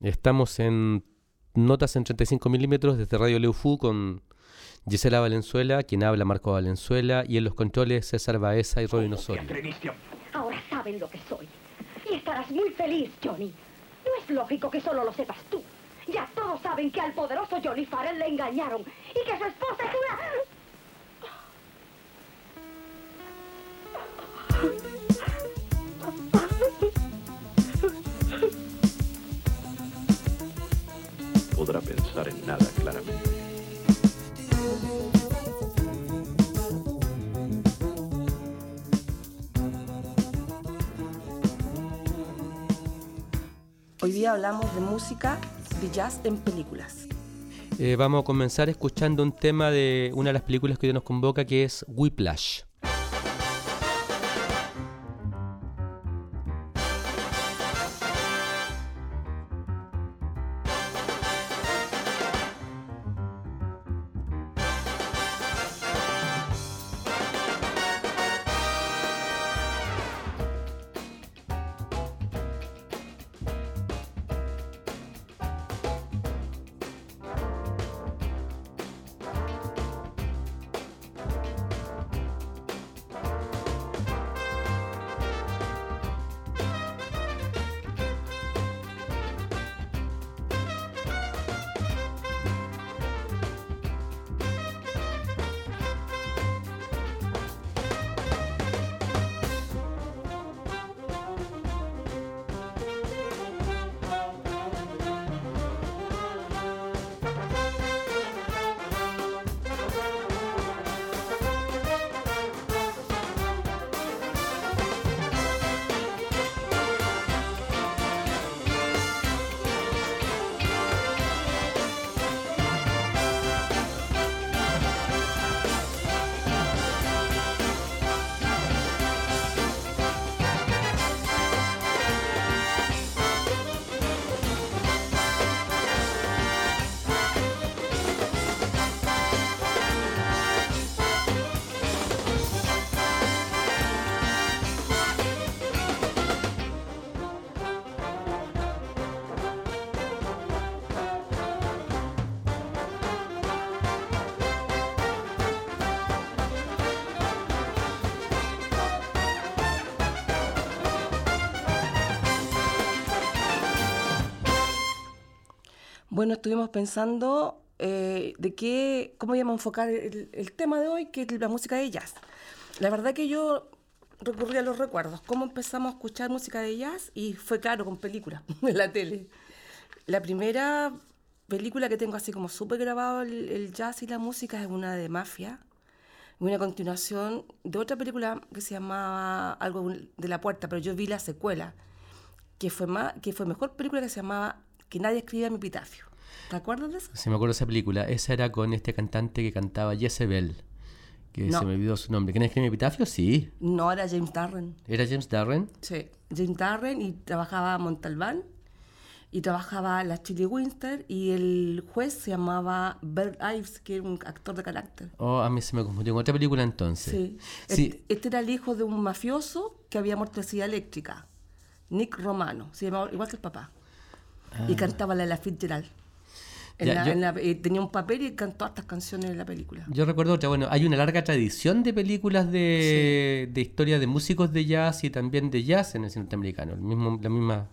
Estamos en notas en 35 milímetros desde Radio Leufu con Gisela Valenzuela, quien habla Marco Valenzuela, y en los controles César Baeza y Robin Osorio. Ahora saben lo que soy. Y estarás muy feliz, Johnny. No es lógico que solo lo sepas tú. Ya todos saben que al poderoso Johnny Farrell le engañaron y que su esposa es una... Podrá pensar en nada claramente. Hoy día hablamos de música de jazz en películas. Eh, vamos a comenzar escuchando un tema de una de las películas que hoy nos convoca, que es Whiplash. Bueno, estuvimos pensando eh, de qué, cómo íbamos a enfocar el, tema de hoy, que es la música de jazz. La verdad que yo recurrí a los recuerdos, cómo empezamos a escuchar música de jazz y fue caro con películas en la tele. La primera película que tengo así como súper grabado el, jazz y la música es una de Mafia, una continuación de otra película que se llamaba algo de la puerta, pero yo vi la secuela, que fue, más, que fue mejor película que se llamaba Que nadie escriba mi epitafio. ¿Te acuerdas de eso? Sí, me acuerdo de esa película. Esa era con este cantante que cantaba Jezebel. Que se me olvidó su nombre. ¿Quién es mi epitafio? Sí. No, era James Darren. ¿Era James Darren? Sí. James Darren y trabajaba Montalbán y trabajaba la Chili Winster y el juez se llamaba Bert Ives, que era un actor de carácter. Oh, a mí se me confundió con otra película entonces. Sí. Este, este, era el hijo de un mafioso que había muerto de eléctrica, Nick Romano, se llamaba igual que el papá. Y ah. cantaba la La Fitzgerald. Eh, tenía un papel y cantó estas canciones en la película. Yo recuerdo otra, bueno, hay una larga tradición de películas de, de historia de músicos de jazz y también de jazz en el cine norteamericano, el mismo, las mismas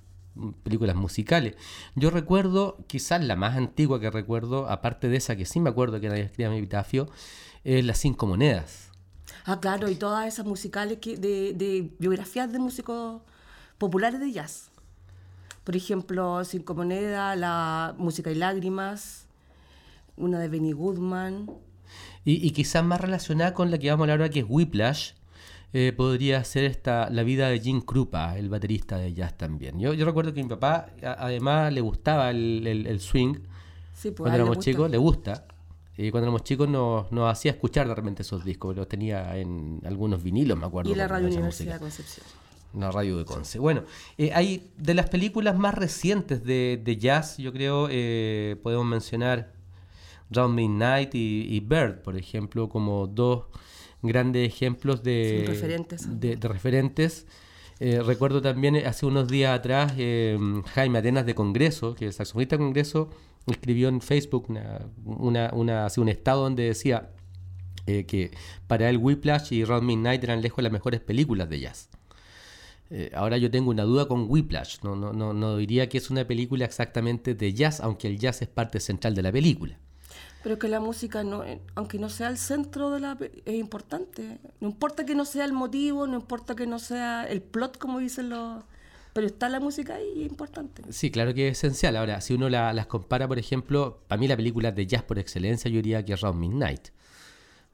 películas musicales. Yo recuerdo, quizás la más antigua que recuerdo, aparte de esa que sí me acuerdo que nadie escribía mi epitafio, es Las Cinco Monedas. Ah, claro, y todas esas musicales que, de, de biografías de músicos populares de jazz. Por ejemplo, Cinco Monedas, La Música y Lágrimas, una de Benny Goodman. Y, quizás más relacionada con la que vamos a hablar ahora, que es Whiplash, eh, podría ser esta, la vida de Jim Krupa, el baterista de jazz también. Yo, yo recuerdo que mi papá, además, le gustaba el, swing. Sí, pues, cuando éramos chicos, le gusta. Y cuando éramos chicos nos, nos hacía escuchar de repente esos discos, los tenía en algunos vinilos, me acuerdo. Y la Radio Universidad de Concepción la radio de Conce. Bueno, eh, hay de las películas más recientes de, jazz, yo creo, eh, podemos mencionar Round Midnight y, Bird, por ejemplo, como dos grandes ejemplos de referentes. De, referentes Eh, recuerdo también eh, hace unos días atrás eh, Jaime Atenas de Congreso, que es saxofonista de Congreso, escribió en Facebook una, una, una- así un estado donde decía que para él Whiplash y Round Midnight eran lejos las mejores películas de jazz. Eh, ahora yo tengo una duda con Whiplash. No, no, no, no diría que es una película exactamente de jazz, aunque el jazz es parte central de la película. Pero que la música, no, eh, aunque no sea el centro de la... es importante. No importa que no sea el motivo, no importa que no sea el plot, como dicen los... Pero está la música ahí y es importante. Sí, claro que es esencial. Ahora, si uno la- las compara, por ejemplo, para mí la película de jazz por excelencia, yo diría que es Round Midnight.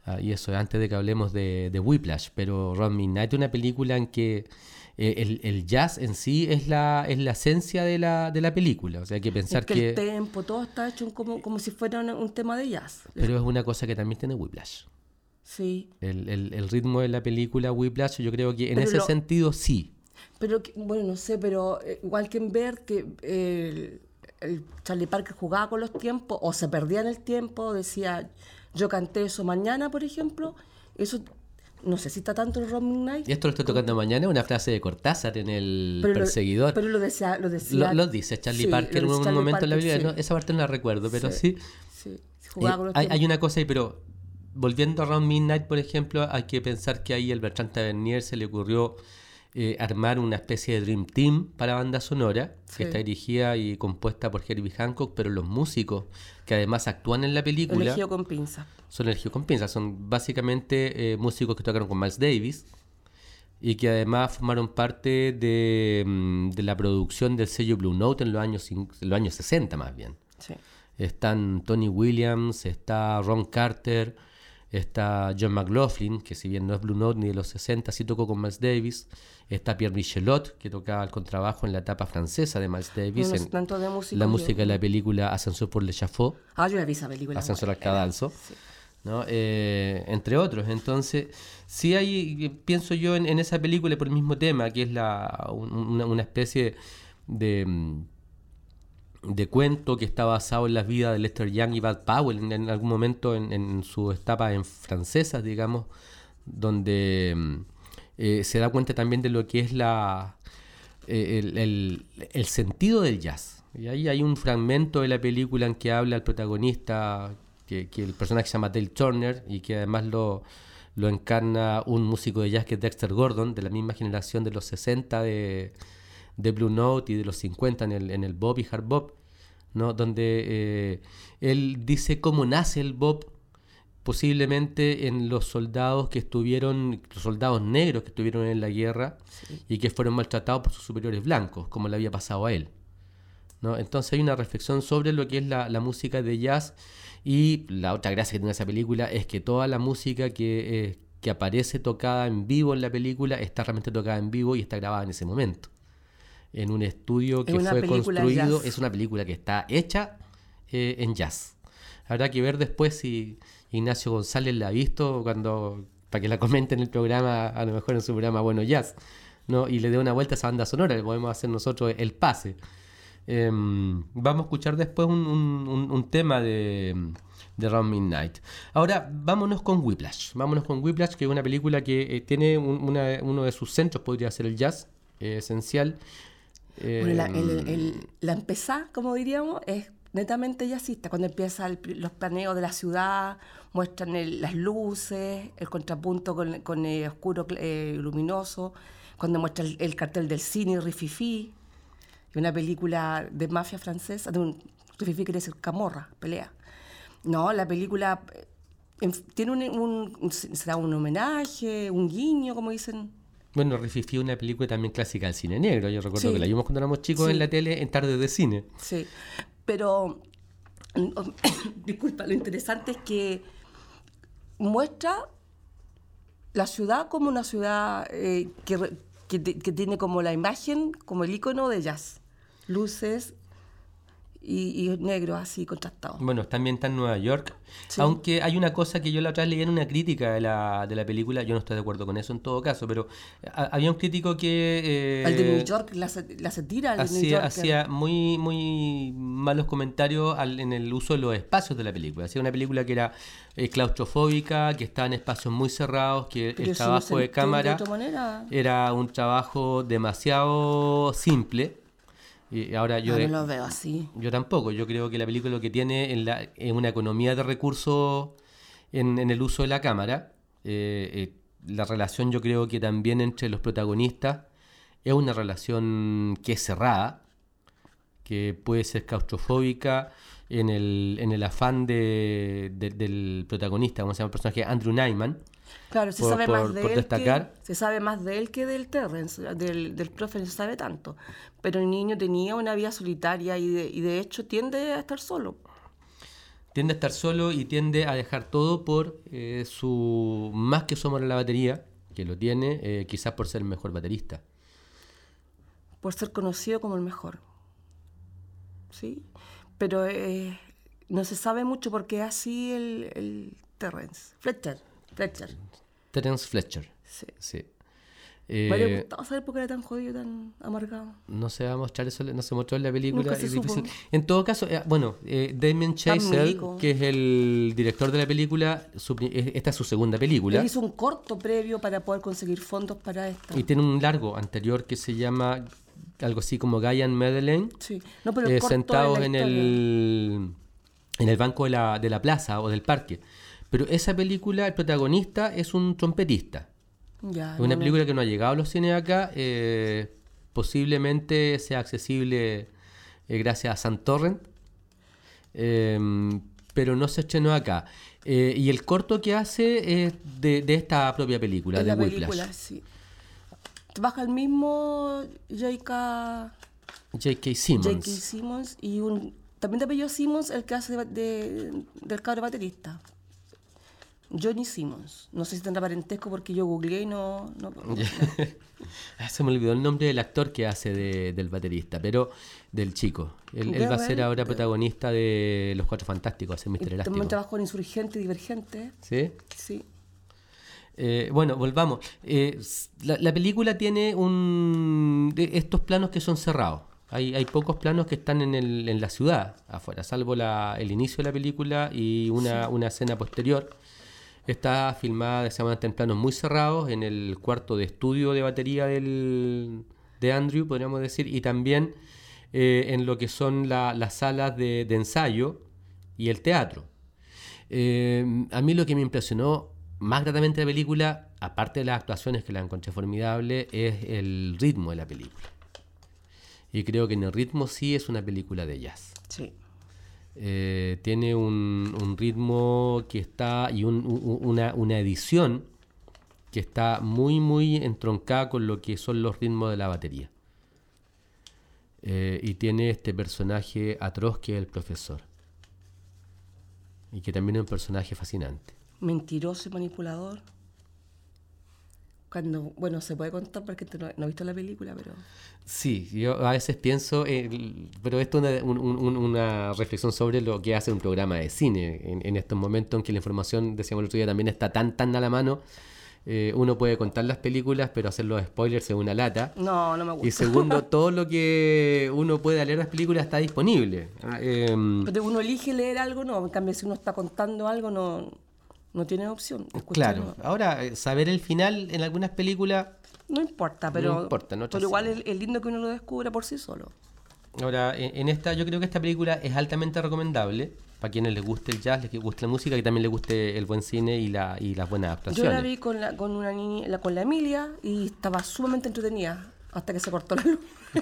Ah, y eso es antes de que hablemos de, de Whiplash. Pero Round Midnight es una película en que eh, el, el jazz en sí es la, es la esencia de la, de la película. O sea, hay que pensar Es que, que... el tempo, todo está hecho como, como si fuera un, un tema de jazz. Pero es una cosa que también tiene Whiplash. Sí. El, el- el ritmo de la película Whiplash, yo creo que en Pero ese lo- sentido sí. Pero, que- bueno, no sé, pero eh, igual que en ver que eh, el, el Charlie Parker jugaba con los tiempos o se perdía en el tiempo, decía, yo canté eso mañana, por ejemplo, eso no sé si está tanto en Roman Night. Y esto lo estoy tocando mañana, una frase de Cortázar en El pero lo- Perseguidor. pero lo decía, lo decía. Lo, lo dice Charlie sí, Parker en un Charlie momento en la Biblia. sí, no, esa parte no la recuerdo, pero sí. sí, Eh, hay, una cosa ahí, pero volviendo a Round Midnight, por ejemplo, hay que pensar que ahí al Bertrand Tavernier se le ocurrió eh, armar una especie de Dream Team para banda sonora, Sí. que está dirigida y compuesta por Herbie Hancock, pero los músicos que además actúan en la película Elegido con pinza. son elegidos con pinzas. Son básicamente eh, músicos que tocaron con Miles Davis y que además formaron parte de, mm, de la producción del sello Blue Note en los años, en los años 60 más bien. Sí. Están Tony Williams, está Ron Carter, está John McLaughlin, que si bien no es Blue Note ni de los 60, sí tocó con Miles Davis. Está Pierre Michelot, que tocaba el contrabajo en la etapa francesa de Miles Davis, No sé en tanto de música. la yo- música de la película Ascensor por Le Chafaud. Ah, yo la vi esa película. Ascensor al cadalso, Sí. ¿no? Eh, entre otros. Entonces, sí hay, pienso yo en, en esa película por el mismo tema, que es la, un- una, una especie de, mm, de cuento que está basado en las vidas de Lester Young y Bud Powell en, algún momento en, en su etapa en francesas, digamos, donde mm, eh, se da cuenta también de lo que es la eh, el, el- sentido del jazz. Y ahí hay un fragmento de la película en que habla el protagonista, que, que el personaje se llama Dale Turner y que además lo, lo encarna un músico de jazz que es Dexter Gordon, de la misma generación de los 60 de, de Blue Note y de los 50 en el, en el Bob y Hard Bob, ¿no? donde eh, él dice cómo nace el Bob posiblemente en los soldados que estuvieron, los soldados negros que estuvieron en la guerra y que fueron maltratados por sus superiores blancos, como le había pasado a él. ¿no? Entonces hay una reflexión sobre lo que es la, la música de jazz y la otra gracia que tiene esa película es que toda la música que, eh, que aparece tocada en vivo en la película está realmente tocada en vivo y está grabada en ese momento. En un estudio que fue construido, es una película que está hecha eh, en jazz. Habrá que ver después si Ignacio González la ha visto cuando para que la comente en el programa, a lo mejor en su programa Bueno Jazz, ¿no? y le dé una vuelta a esa banda sonora, le podemos hacer nosotros el pase. Em, vamos a escuchar después un, un- un- un tema de, de Round Midnight. Ahora, vámonos con Whiplash. Vámonos con Whiplash, que es una película que eh, tiene un- una- uno de sus centros, podría ser el jazz, eh, esencial. Bueno, la, el- Em, el- la empezá, como diríamos, es netamente jazzista. Cuando empieza el pri- los planeos de la ciudad, muestran el- las luces, el contrapunto con, con el oscuro cl- eh, luminoso, cuando muestra el, el cartel del cine Rififi, una película de mafia francesa, de un Rififi quiere decir camorra, pelea. No, la película eh, en- tiene un, un- un- será un homenaje, un guiño, como dicen. Bueno, Rififi es una película también clásica del cine negro. Yo recuerdo Sí. que la vimos cuando éramos chicos Sí. en la tele en tardes de cine. Sí, pero disculpa, lo interesante es que muestra la ciudad como una ciudad eh, que, que que tiene como la imagen, como el icono de jazz. Luces y, y negro así contrastado. Bueno, también está en Nueva York. Sí. Aunque hay una cosa que yo la otra vez leí en una crítica de la, de la película, yo no estoy de acuerdo con eso en todo caso, pero ha- había un crítico que... eh, el de New York, la, se- la satira, de New hacía, York. hacía muy, muy malos comentarios al- en el uso de los espacios de la película. Hacía una película que era eh, claustrofóbica, que estaba en espacios muy cerrados, que Pero el si no trabajo de cámara De era un trabajo demasiado simple. Y ahora yo, No, de- no lo veo así. yo tampoco. Yo creo que la película lo que tiene en la, es una economía de recursos en, en el uso de la cámara. Eh, eh, la relación yo creo que también entre los protagonistas es una relación que es cerrada, que puede ser claustrofóbica en el, en el afán de, de- del protagonista, como se llama el personaje, Andrew Nyman. Claro, se por- sabe por- más de por él destacar. que se sabe más de él que del Terrence, del, del profe no se sabe tanto. Pero el niño tenía una vida solitaria y de, y de hecho tiende a estar solo. Tiende a estar solo y tiende a dejar todo por eh, su más que su amor a la batería, que lo tiene, eh, quizás por ser el mejor baterista. por ser conocido como el mejor. ¿Sí? Pero eh, no se sabe mucho porque es así el, el Terrence. Fletcher. Fletcher. Terence Fletcher. Sí. Sí. Eh, gustado saber por qué era tan jodido, tan amargado. no se va a mostrar eso, no se mostró en la película. Nunca se es supo. En todo caso, eh, bueno, eh, Damien Chazelle, que es el director de la película, su esta es su segunda película. Él hizo un corto previo para poder conseguir fondos para esto. Y tiene un largo anterior que se llama algo así como Guy and Madeleine. Sí. No, pero el eh, corto sentados en el, en el banco de la, de la plaza o del parque. Pero esa película, el protagonista es un trompetista. Ya, Es una no, película que no ha llegado a los cines acá. eh, posiblemente sea accesible eh, gracias a SanTorrent. eh, pero no se estrenó acá. Eh, y el corto que hace es de, de esta propia película, Es de la Whiplash. película, sí. Baja el mismo J.K. J.K. Simmons. J.K. Simmons y un también de apellido Simmons el que hace de, de- del cabro baterista. Johnny Simmons. No sé si tendrá parentesco porque yo googleé y no... no- Ah, Se me olvidó el nombre del actor que hace de- del baterista, pero del chico. Él, él va a ser ahora protagonista de Los Cuatro Fantásticos, ser y Mr. también Elástico. trabajó en Insurgente y Divergente. ¿Sí? Sí. Eh, bueno, volvamos. Eh, la, la película tiene un de estos planos que son cerrados. Hay, hay pocos planos que están en, el- en la ciudad afuera, salvo la- el inicio de la película y una, una escena posterior. Está filmada exactamente en planos muy cerrados, en el cuarto de estudio de batería del, de Andrew, podríamos decir, y también eh, en lo que son la- las salas de, de ensayo y el teatro. Eh, a mí lo que me impresionó más gratamente de la película, aparte de las actuaciones que la encontré formidable, es el ritmo de la película. Y creo que en el ritmo sí es una película de jazz. Sí. Eh, tiene un, un ritmo que está y un- una edición que está muy, muy entroncada con lo que son los ritmos de la batería. Eh, y tiene este personaje atroz que es el profesor. Y que también es un personaje fascinante. Mentiroso y manipulador. Cuando, bueno, se puede contar porque no, no he visto la película, pero... Sí, yo a veces pienso, el- pero esto es una, un- un- una reflexión sobre lo que hace un programa de cine. En, en estos momentos en que la información, decíamos el otro día, también está tan, tan a la mano, eh, uno puede contar las películas, pero hacer los spoilers es una lata. No, no me gusta. Y segundo, todo lo que uno puede leer las películas está disponible. Em, Pero uno elige leer algo, no. En cambio, si uno está contando algo, no, no tiene opción. Claro, no. ahora eh, saber el final en algunas películas No importa, pero, importa, en otras pero igual es, es lindo que uno lo descubra por sí solo. Ahora, en, en esta, yo creo que esta película es altamente recomendable para quienes les guste el jazz, les guste la música y también les guste el buen cine y, la, y las buenas Yo actuaciones. la vi con, la, con una niña, la, con la Emilia y estaba sumamente entretenida hasta que se cortó la luz.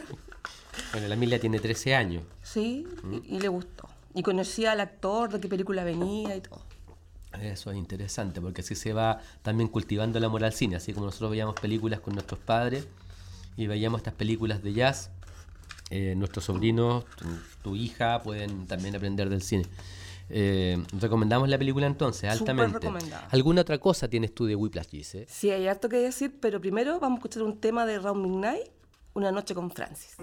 Bueno, la Emilia tiene 13 años. sí, y, y le gustó. Y conocía al actor, de qué película venía y todo. Eso es interesante porque así se va también cultivando el amor al cine, así como nosotros veíamos películas con nuestros padres y veíamos estas películas de jazz, eh, nuestros sobrinos, tu, tu hija pueden también aprender del cine. Eh, recomendamos la película entonces, altamente. ¿Alguna otra cosa tienes tú de Whiplash, Gise? Sí, hay harto que decir, pero primero vamos a escuchar un tema de Round Midnight, Una noche con Francis.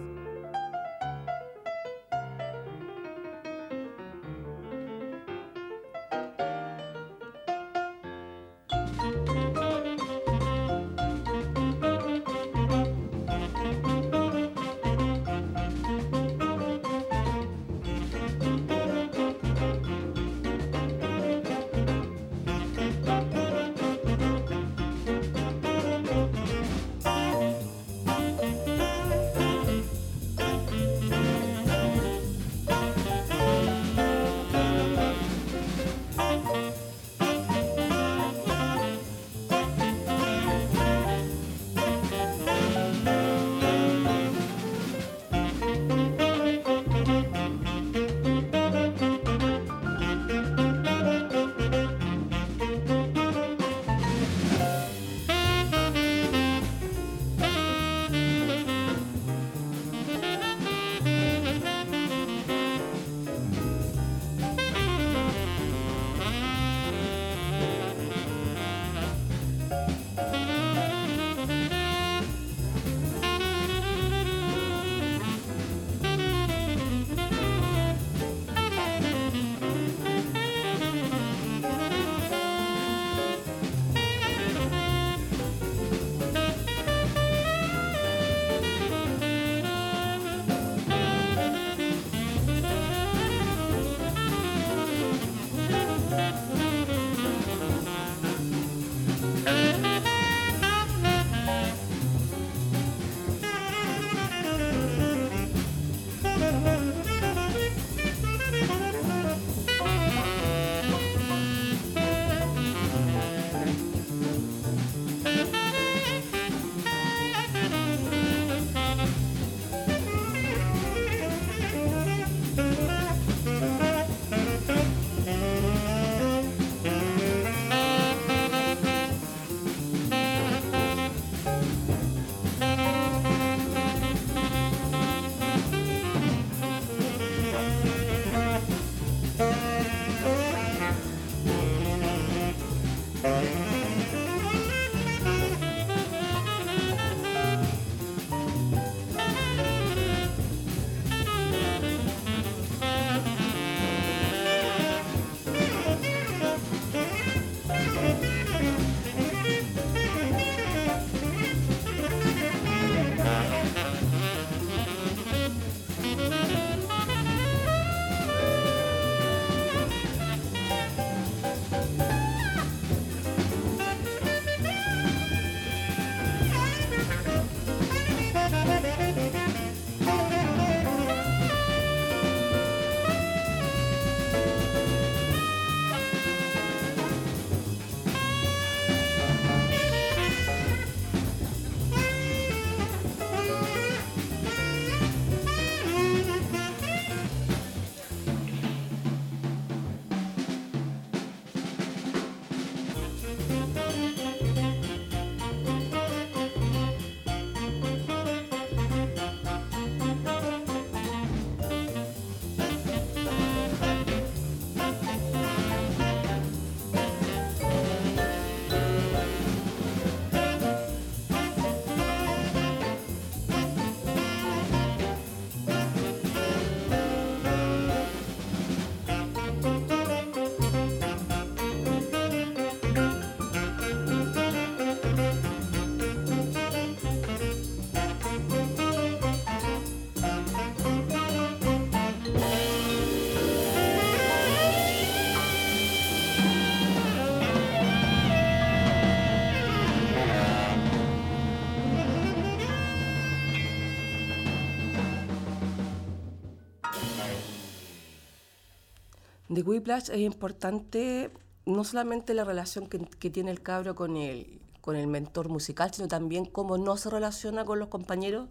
De Whiplash es importante no solamente la relación que, tiene el cabro con el, con el mentor musical, sino también cómo no se relaciona con los compañeros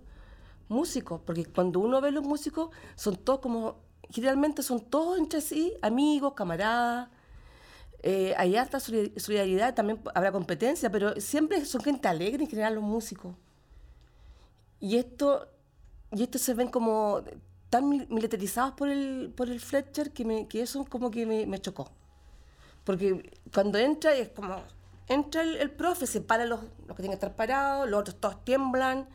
músicos, porque cuando uno ve los músicos son todos como, generalmente son todos entre sí, amigos, camaradas, eh, hay harta solidar- solidaridad, también habrá competencia, pero siempre son gente alegre en general los músicos. Y esto, y esto se ven como tan mil- militarizados por el, por el Fletcher que, me, que eso como que me, me chocó. Porque cuando entra es como, entra el, el profe, se para los, los que tienen que estar parados, los otros todos tiemblan,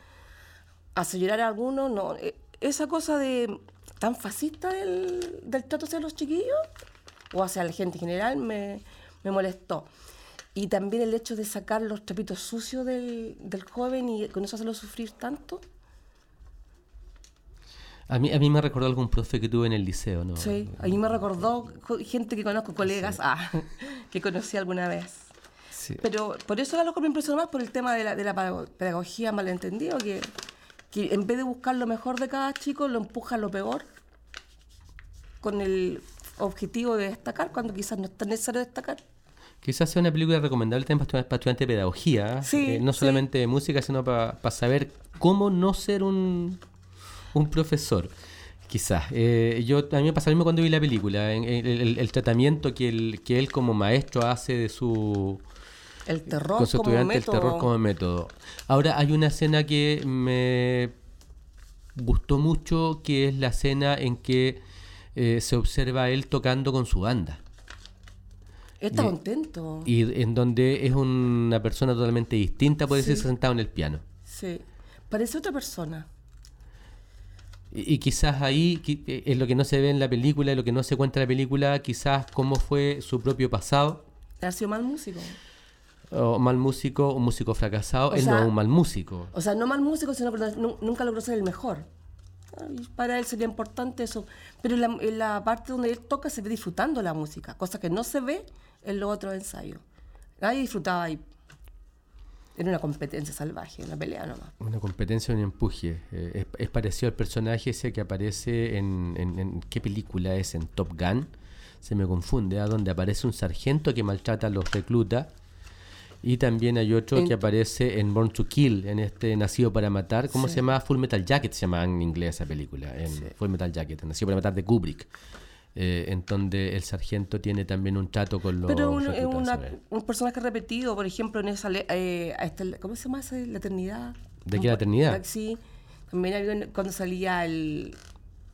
hace llorar a algunos, no. eh, Esa cosa de tan fascista del, del trato hacia los chiquillos, o hacia la gente en general, me, me molestó. Y también el hecho de sacar los trapitos sucios del, del joven y con eso hacerlo sufrir tanto. A mí, a mí me recordó algún profe que tuve en el liceo, ¿no? Sí, a mí me recordó gente que conozco, colegas, ah, que conocí alguna vez. Sí. Pero por eso era lo que me impresionó más por el tema de la, de la pedago- pedagogía malentendido, que, que en vez de buscar lo mejor de cada chico, lo empuja a lo peor, con el objetivo de destacar, cuando quizás no es tan necesario destacar. Quizás sea una película recomendable también para estudiantes, de pedagogía, Sí, eh, no sí. solamente de música, sino para saber cómo no ser un, un profesor. Quizás. Eh, yo, a mí me pasa lo mismo cuando vi la película, en- en- el, el- el tratamiento que, él- que él como maestro hace de su, El terror con su como estudiante, método. el terror como método. Ahora hay una escena que me gustó mucho, que es la escena en que eh, se observa a él tocando con su banda. Está Y- contento. Y en donde es una persona totalmente distinta, puede ser sentado en el piano. Sí. Parece otra persona. Y, y quizás ahí eh, es lo que no se ve en la película, lo que no se cuenta en la película, quizás cómo fue su propio pasado, Ha sido mal músico. o mal músico, un músico fracasado, O él sea, no es un mal músico. O sea, no mal músico, sino que nunca logró ser el mejor. Para él sería importante eso. Pero en la, en la parte donde él toca se ve disfrutando la música, cosa que no se ve en los otros ensayos. Nadie disfrutaba ahí. Era una competencia salvaje, una pelea nomás. Una competencia, un empuje. Eh, es, es parecido al personaje ese que aparece en, en- en- ¿Qué película es? En Top Gun. Se me confunde, ¿ah? donde aparece un sargento que maltrata a los reclutas. Y también hay otro En- que aparece en Born to Kill, en este Nacido para Matar. ¿Cómo Sí. se llama? Full Metal Jacket se llama en inglés esa película. En Full Metal Jacket, Nacido para Matar de Kubrick. Eh, en donde el sargento tiene también un trato con los Pero un, una- un personaje repetido, por ejemplo, en esa. eh, a esta- ¿Cómo se llama esa? La eternidad. ¿De qué la eternidad? Sí. También había cuando salía el.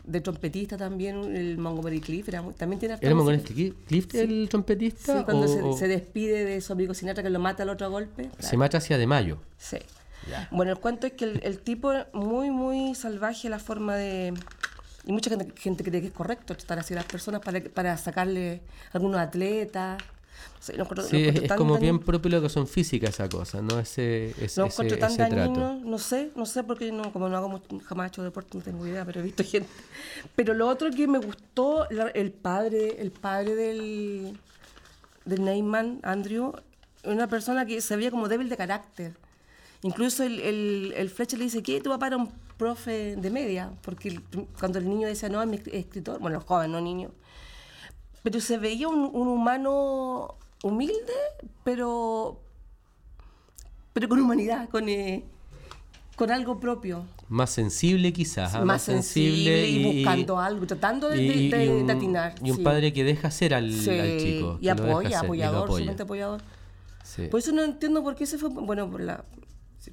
De trompetista también, el Montgomery Cliff. Era, muy- también tiene ¿Era. Montgomery Clift Clift el trompetista? Sí, cuando o- se, despide de su amigo Sinatra que lo mata al otro golpe. se mata hacia de mayo. Sí. Ya. Bueno, el cuento es que el, el tipo muy, muy salvaje la forma de... Y mucha gente, gente cree que es correcto tratar así a las personas para, para sacarle algunos atletas. No Sí, es, es como dañino. bien propio lo que son física esa cosa, ¿no? Ese, ese, Lo ese, tan ese trato. dañino, no sé, no sé porque no, como no hago mucho- jamás he hecho deporte, no tengo idea, pero he visto gente. Pero lo otro que me gustó, la- el padre, el padre del, del Neyman, Andrew, una persona que se veía como débil de carácter. Incluso el, el, el Fletcher le dice que tu papá era un profe de media, porque cuando el niño decía, no, es mi escritor, bueno, joven, no niño, pero se veía un, un humano humilde, pero pero con humanidad, con, eh, con algo propio. Más sensible quizás, ¿ah? Más sensible y buscando algo, tratando de- de- de- un, de atinar, Y un sí. padre que deja ser al, Sí, al chico. y apoya, y apoyador, apoya. sumamente apoyador. Sí. Por eso no entiendo por qué se fue, bueno, por la,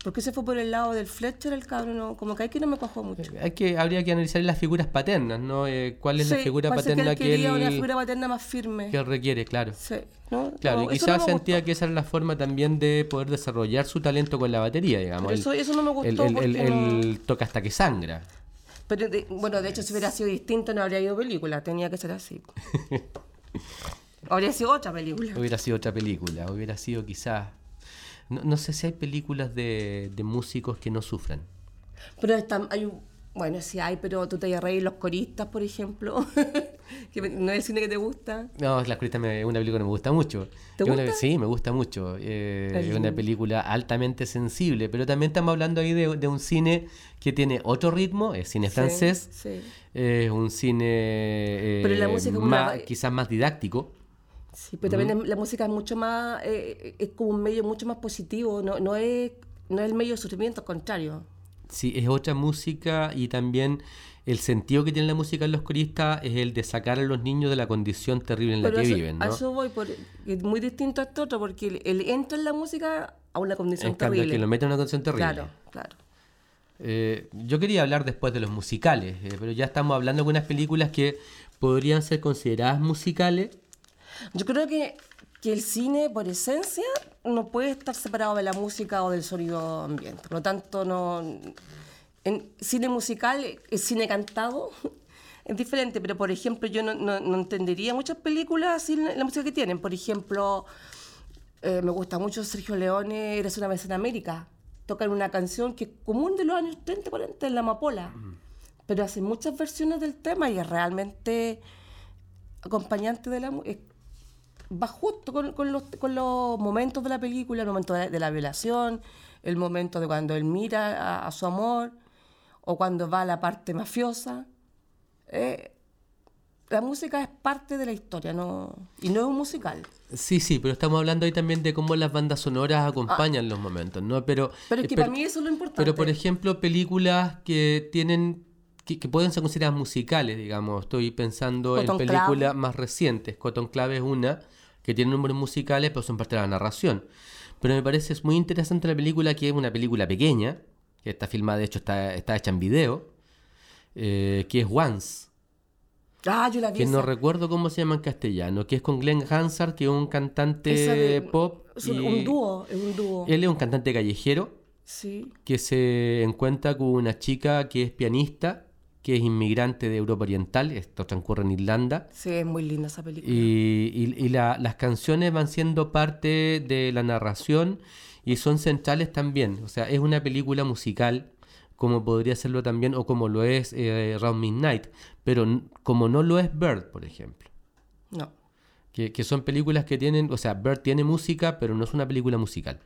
por qué se fue por el lado del Fletcher, el cabrón, no, como que hay que no me cuajó mucho. Hay que, habría que analizar las figuras paternas, ¿no? Eh, ¿Cuál es la figura paterna él que, él, una figura paterna más firme. que él requiere? Claro. Sí, ¿no? Claro, No, y quizás no sentía que esa era la forma también de poder desarrollar su talento con la batería, digamos. Pero eso- eso no me gustó él- no- él toca hasta que sangra. Pero de- bueno, de hecho, si hubiera sido distinto, no habría ido película, tenía que ser así. habría sido otra película. Hubiera sido otra película, hubiera sido quizás... No, no sé si hay películas de, de músicos que no sufran. Pero está- hay un- Bueno, sí hay, pero tú te reír los coristas, por ejemplo. que no es el cine que te gusta. No, La Crista es una película que me gusta mucho. ¿Te una- gusta? sí, me gusta mucho. Eh, Es una película altamente sensible, pero también estamos hablando ahí de, de un cine que tiene otro ritmo, es cine Sí, francés, Sí. es un cine eh, Pero la música una ra- quizás más didáctico. Sí, pero también la música es mucho más, eh, es como un medio mucho más positivo, no, no, es, no es el medio de sufrimiento, al contrario. Sí, es otra música y también el sentido que tiene la música en los coristas es el de sacar a los niños de la condición terrible en la que eso- viven, a ¿no? eso voy, por, es muy distinto a este otro, porque él, él entra en la música a una condición En cambio, terrible. que lo mete en una condición terrible. Claro, claro. Eh, yo quería hablar después de los musicales, eh, pero ya estamos hablando de unas películas que podrían ser consideradas musicales. Yo creo que, que el cine, por esencia, no puede estar separado de la música o del sonido ambiente. Por lo tanto, no. En cine musical, el cine cantado es diferente, pero por ejemplo, yo no, no- no entendería muchas películas sin la, la música que tienen. Por ejemplo, eh, me gusta mucho Sergio Leone, Eres una vez en América. Tocan una canción que es común de los años 30, 40 en la amapola. Pero hacen muchas versiones del tema y es realmente acompañante de la música. Va justo con, con los, con los momentos de la película, el momento de, de la violación, el momento de cuando él mira a, a su amor, o cuando va a la parte mafiosa. Eh, la música es parte de la historia, no, y no es un musical. Sí, sí, pero estamos hablando ahí también de cómo las bandas sonoras acompañan los momentos, ¿no? Pero, Pero es eh, que para mí eso es lo importante. Pero, por ejemplo, películas que tienen que, que pueden ser consideradas musicales, digamos. Estoy pensando Cotton en Club. películas más recientes. Cotton Club es una que tiene números musicales, pero son parte de la narración. Pero me parece es muy interesante la película, que es una película pequeña, que está filmada, de hecho, está, está hecha en video, eh, que es Once. Ah, yo la vi. Que no recuerdo cómo se llama en castellano, que es con Glenn Hansard, que es un cantante de- pop. Es un, un dúo, es un dúo. Él es un cantante callejero Sí. que se encuentra con una chica que es pianista, que es inmigrante de Europa Oriental, esto transcurre en Irlanda, Sí, es muy linda esa película. y, y- y la- las canciones van siendo parte de la narración y son centrales también, o sea, es una película musical como podría serlo también, o como lo es eh, Round Midnight, pero como no lo es Bird, por ejemplo. No. Que, que son películas que tienen, o sea, Bird tiene música, pero no es una película musical.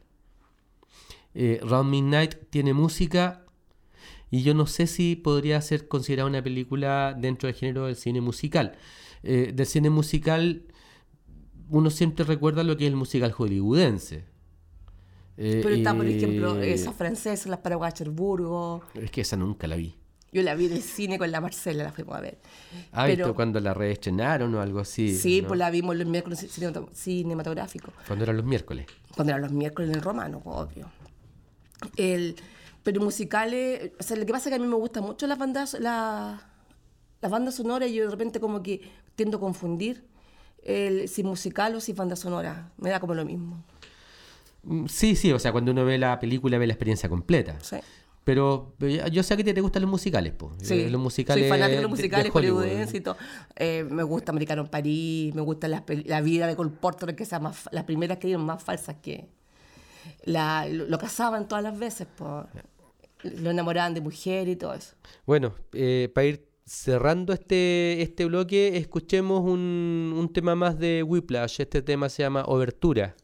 Eh, Round Midnight tiene música y yo no sé si podría ser considerada una película dentro del género del cine musical. Eh, del cine musical uno siempre recuerda lo que es el musical hollywoodense. Eh, Pero está, por y- ejemplo, esa francesa, las Paraguas Cherburgo. Es que esa nunca la vi. Yo la vi en el cine con la Marcela, la fuimos a ver. Ah, Pero- ¿viste cuando la reestrenaron o algo así? Sí, ¿no? pues la vimos los miércoles cinemat- cinematográficos. Cuando eran los miércoles. Cuando eran los miércoles en el romano, obvio. El, pero musicales, o sea, lo que pasa es que a mí me gustan mucho las bandas, la- las bandas sonoras y yo de repente como que tiendo a confundir el, si musical o si banda sonora. Me da como lo mismo. Mm, Sí, sí, o sea, cuando uno ve la película ve la experiencia completa. Sí. Pero yo sé que te, te gustan los musicales, pues. Sí, los musicales soy fanática de los musicales Hollywood. hollywoodenses y todo. Eh, me gusta Americano en París, me gusta la, la vida de Cole Porter, que sea más, las primeras que dieron más falsas que... La, lo, lo casaban todas las veces, por, lo enamoraban de mujer y todo eso. Bueno, eh, para ir cerrando este, este bloque, escuchemos un, un tema más de Whiplash. Este tema se llama Obertura.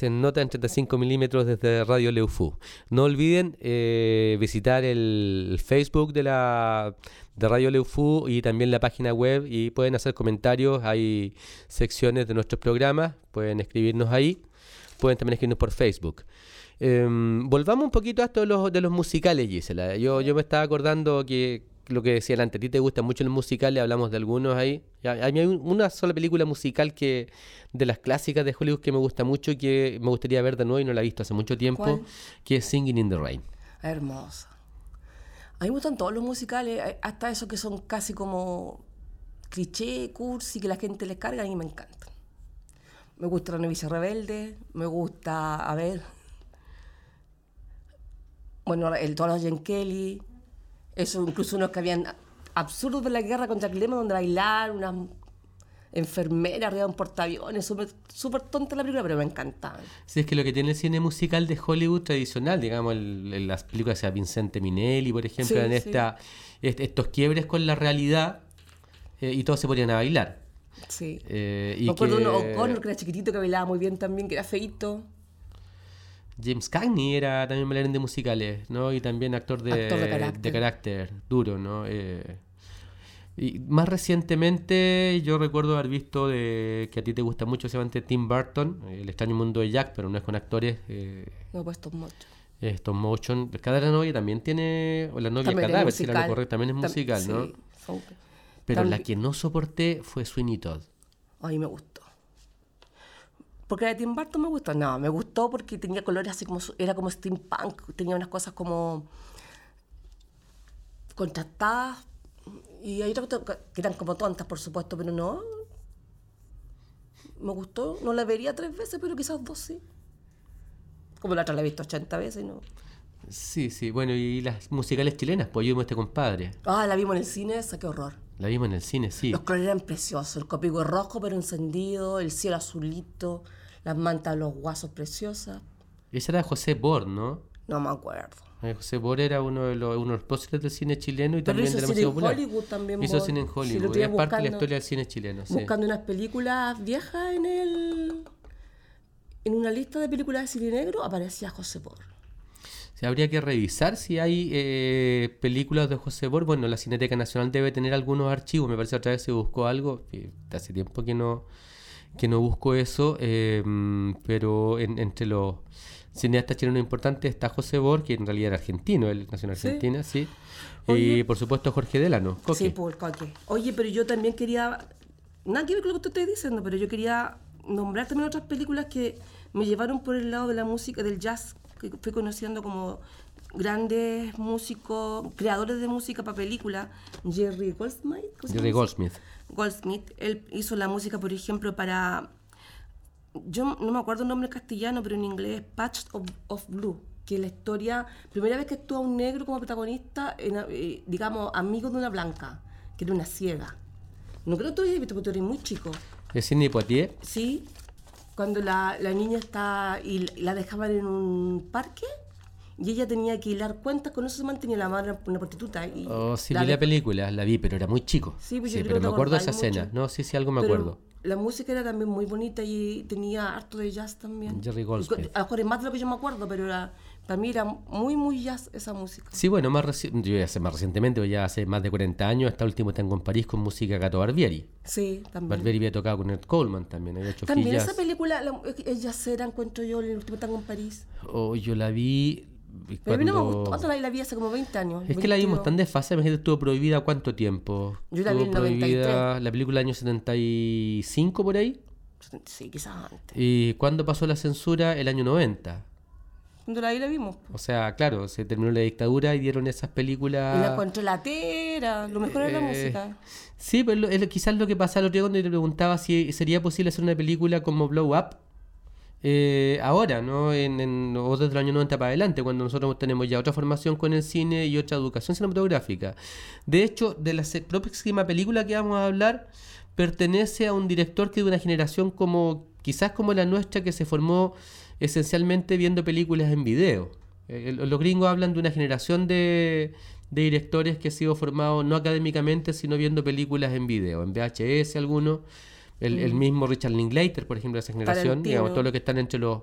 En nota en 35 milímetros desde Radio Leufu. No olviden eh, visitar el Facebook de la de Radio Leufu y también la página web y pueden hacer comentarios. Hay secciones de nuestros programas, pueden escribirnos ahí, pueden también escribirnos por Facebook. Em, volvamos un poquito a esto de los, de los musicales, Gisela. Yo, yo me estaba acordando que lo que decía antes, a ti te gustan mucho los musicales, hablamos de algunos ahí. A mí hay una sola película musical que de las clásicas de Hollywood que me gusta mucho y que me gustaría ver de nuevo y no la he visto hace mucho tiempo, que es Singing in the Rain. Hermosa. A mí me gustan todos los musicales, eh, hasta esos que son casi como cliché, cursi, que la gente les carga, mí me encantan. Me gusta La novicia rebelde, me gusta, a ver, bueno, el todos los Kelly, eso, incluso unos que habían absurdos de la guerra contra el clima, donde bailar, unas enfermeras arriba de un portaaviones, súper tonta la película, pero me encantaba. Sí, es que lo que tiene el cine musical de Hollywood tradicional, digamos, las películas de Vincente Minelli, por ejemplo, en esta, estos quiebres con la realidad eh, y todos se ponían a bailar. Sí. Eh, Me acuerdo que... uno O'Connor, que era chiquitito, que bailaba muy bien también, que era feito. James Cagney era también bailarín de musicales, ¿no? Y también actor de, de, carácter. duro, ¿no? Eh, y más recientemente yo recuerdo haber visto de que a ti te gusta mucho ese Tim Burton, El extraño mundo de Jack, pero no es con actores. Eh, no, pues stop motion. Stop motion. Cada novia también tiene, o la novia cadáver, si la correcto, también es musical, ¿no? Pero la que no soporté fue Sweeney Todd. Ay, me gustó. Porque la de Tim Burton me gustó. No, me gustó porque tenía colores así como. Era como steampunk. Tenía unas cosas como. contrastadas. Y hay otras que eran como tontas, por supuesto, pero no. Me gustó. No la vería tres veces, pero quizás dos sí. Como la otra la he visto 80 veces y no. Sí, sí. Bueno, y las musicales chilenas, pues yo y este compadre. Ah, la vimos en el cine, esa qué horror. La vimos en el cine, sí. Los colores eran preciosos. El copigo rojo pero encendido, el cielo azulito, las mantas de los guasos preciosas. Esa era José Bor, ¿no? No me acuerdo. Eh, José Bor era uno de los, uno de los próceres del cine chileno y también de la música popular. Hollywood también. Hizo cine en Hollywood. es parte de la historia del cine chileno. Buscando unas películas viejas en el en una lista de películas de cine negro aparecía José Bor habría que revisar si hay eh, películas de José Bor. Bueno, la Cineteca Nacional debe tener algunos archivos. Me parece que otra vez se buscó algo. Hace tiempo que no, que no busco eso. Em, pero entre los cineastas chilenos importantes está José Bor, que en realidad era argentino, él nació en Argentina, sí. Y por supuesto Jorge Delano. Sí, por Coque. Oye, pero yo también quería. Nada que ver con lo que tú estás diciendo, pero yo quería nombrar también otras películas que me llevaron por el lado de la música, del jazz que fui conociendo como grandes músicos, creadores de música para películas, Jerry Goldsmith. Jerry Goldsmith. Goldsmith, él hizo la música, por ejemplo, para, yo no me acuerdo el nombre castellano, pero en inglés, Patch of, Blue, que es la historia, primera vez que actúa un negro como protagonista, eh, digamos, amigo de una blanca, que era una ciega. No creo que tú hayas visto, porque tú eres muy chico. ¿Es Sidney Poitier? Sí, cuando la, la, niña está y la dejaban en un parque y ella tenía que hilar cuentas, con eso se mantenía la madre una prostituta. Y oh, sí, vi la película, la vi, pero era muy chico. Sí, pues pero me acuerdo de esa escena. No, sí, sí, algo me acuerdo. La música era también muy bonita y tenía harto de jazz también. Jerry Goldsmith. A lo mejor es más de lo que yo me acuerdo, pero era para mí era muy, muy jazz esa música. Sí, bueno, más yo ya hace más recientemente, ya hace más de 40 años, hasta último tengo en París con música Gato Barbieri. Sí, también. Barbieri había tocado con Ed Coleman también, había hecho También esa película, la, ella era, encuentro yo, el último tango en París. Oh, yo la vi... Pero a mí no me gustó, la, vi hace como 20 años. Es que la vimos tan desfase, imagínate, estuvo prohibida cuánto tiempo. Yo la vi en prohibida, La película del año 75 por ahí. Sí, quizás antes. ¿Y cuándo pasó la censura? El año 90. Cuando la vi la vimos. O sea, claro, se terminó la dictadura y dieron esas películas. Y la controlatera, lo mejor era la eh, música. Sí, pero quizás lo que pasa el otro día cuando te preguntaba si sería posible hacer una película como Blow Up. Eh, ahora, ¿no? En, en, o desde el año 90 para adelante, cuando nosotros tenemos ya otra formación con el cine y otra educación cinematográfica. De hecho, de la próxima película que vamos a hablar, pertenece a un director que de una generación como, quizás como la nuestra, que se formó esencialmente viendo películas en video. Eh, los gringos hablan de una generación de, directores que ha sido formado no académicamente, sino viendo películas en video, en VHS algunos, El, el mismo Richard Linklater, por ejemplo, de esa generación, digamos, todos los que están entre los,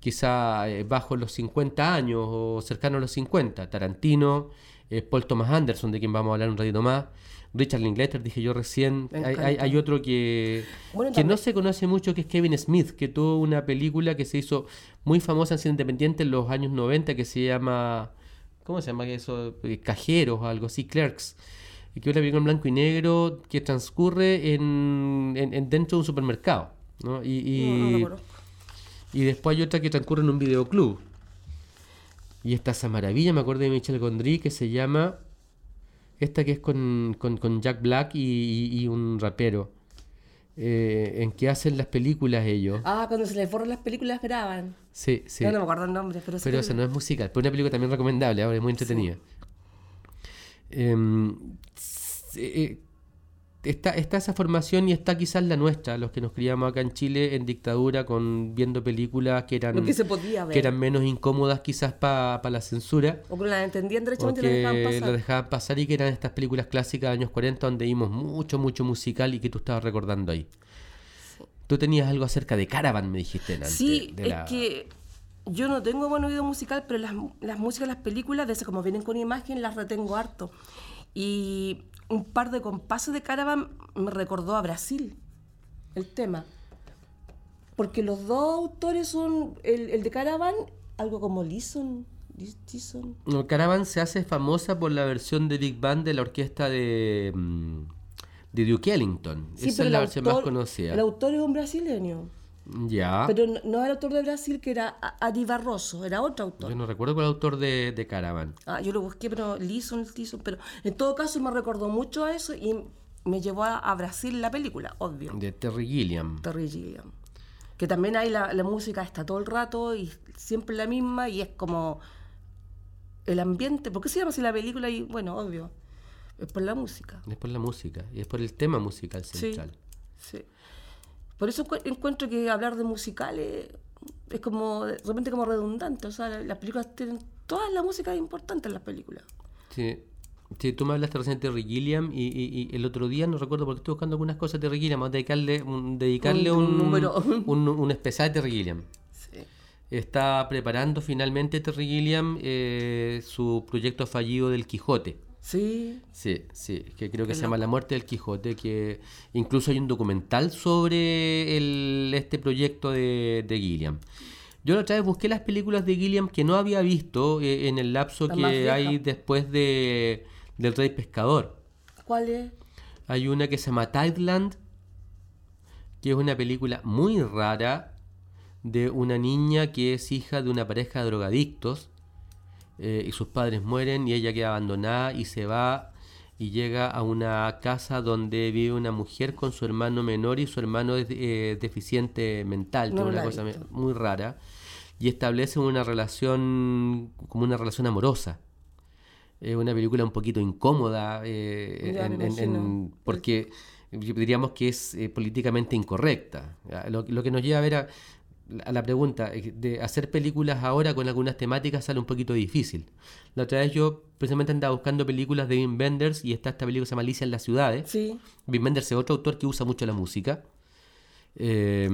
quizá eh, bajo los 50 años o cercanos a los 50. Tarantino, eh, Paul Thomas Anderson, de quien vamos a hablar un ratito más. Richard Linklater, dije yo recién. Hay, hay- hay otro que, Bueno, que no se conoce mucho, que es Kevin Smith, que tuvo una película que se hizo muy famosa en cine independiente en los años 90, que se llama... ¿Cómo se llama eso? Eh, Cajeros o algo así, Clerks. Y que es una película en blanco y negro que transcurre en, en- en- dentro de un supermercado. ¿no? Y, y- No, no y después hay otra que transcurre en un videoclub. Y está esa maravilla, me acuerdo de Michel Gondry, que se llama... Esta que es con, con- con Jack Black y, y- un rapero. eh, en que hacen las películas ellos. Ah, cuando se les borran las películas graban. Sí, sí. No, no me acuerdo el nombre, pero sí Pero que- esa no es musical. Pero una película también recomendable, ahora es muy entretenida. Eh, está, está esa formación y está quizás la nuestra, los que nos criamos acá en Chile en dictadura, con viendo películas que eran, que se podía ver. que eran menos incómodas quizás para la censura. O que la entendían O derechamente y la dejaban pasar. dejaban pasar y que eran estas películas clásicas de años 40 donde vimos mucho, mucho musical y que tú estabas recordando ahí. Tú tenías algo acerca de Caravan, me dijiste antes. Sí, de es la- que yo no tengo buen oído musical, pero las, las músicas, las películas, de esas como vienen con imagen, las retengo harto. Y un par de compases de Caravan me recordó a Brasil, el tema. Porque los dos autores son, el, el de Caravan, algo como Lison, Lison. No, Caravan se hace famosa por la versión de Big Band de la orquesta de, mm, de Duke Ellington. Sí, Esa pero es la el versión más autor- conocida. El autor es un brasileño. Ya. Pero no, no era el autor de Brasil, que era Ari Barroso, era otro autor. Yo no recuerdo cuál autor de, de Caravan. Ah, yo lo busqué, pero Lison, Lison, pero en todo caso me recordó mucho a eso y me llevó a, a Brasil la película, obvio. De Terry Gilliam. Terry Gilliam. Que también ahí la, la música está todo el rato y siempre la misma y es como el ambiente. ¿Por qué se llama así la película? Y bueno, obvio, es por la música. Es por la música. Y es por el tema musical Sí, central. sí. Por eso encu- encuentro que hablar de musicales es como, de repente como redundante. O sea, la- las películas tienen, toda la música es importante en las películas. Sí. Sí, tú me hablaste recién de Terry Gilliam y, y- y el otro día no recuerdo porque estuve buscando algunas cosas de Terry Gilliam. Vamos a dedicarle un, dedicarle Un- número. un, un especial a Terry Gilliam. Sí. Está preparando finalmente Terry Gilliam eh, su proyecto fallido del Quijote. Sí, Sí, sí, que creo que Qué se llama La muerte del Quijote, que incluso hay un documental sobre el, este proyecto de, de Gilliam. Yo la otra vez busqué las películas de Gilliam que no había visto eh, en el lapso que hay después de del Rey Pescador. ¿cuál es? Hay una que se llama Tideland, que es una película muy rara de una niña que es hija de una pareja de drogadictos eh, y sus padres mueren y ella queda abandonada y se va y llega a una casa donde vive una mujer con su hermano menor y su hermano es eh, deficiente mental, No una cosa muy rara y establece una relación como una relación amorosa. Es una película un poquito incómoda eh, en- en- porque diríamos que es eh, políticamente incorrecta. Lo, lo que nos lleva a ver a, a la pregunta eh, de hacer películas ahora con algunas temáticas sale un poquito difícil. La otra vez yo precisamente andaba buscando películas de Wim Wenders y está esta película que se llama Alicia en las ciudades. Sí, Wim Wenders es otro autor que usa mucho la música. Eh.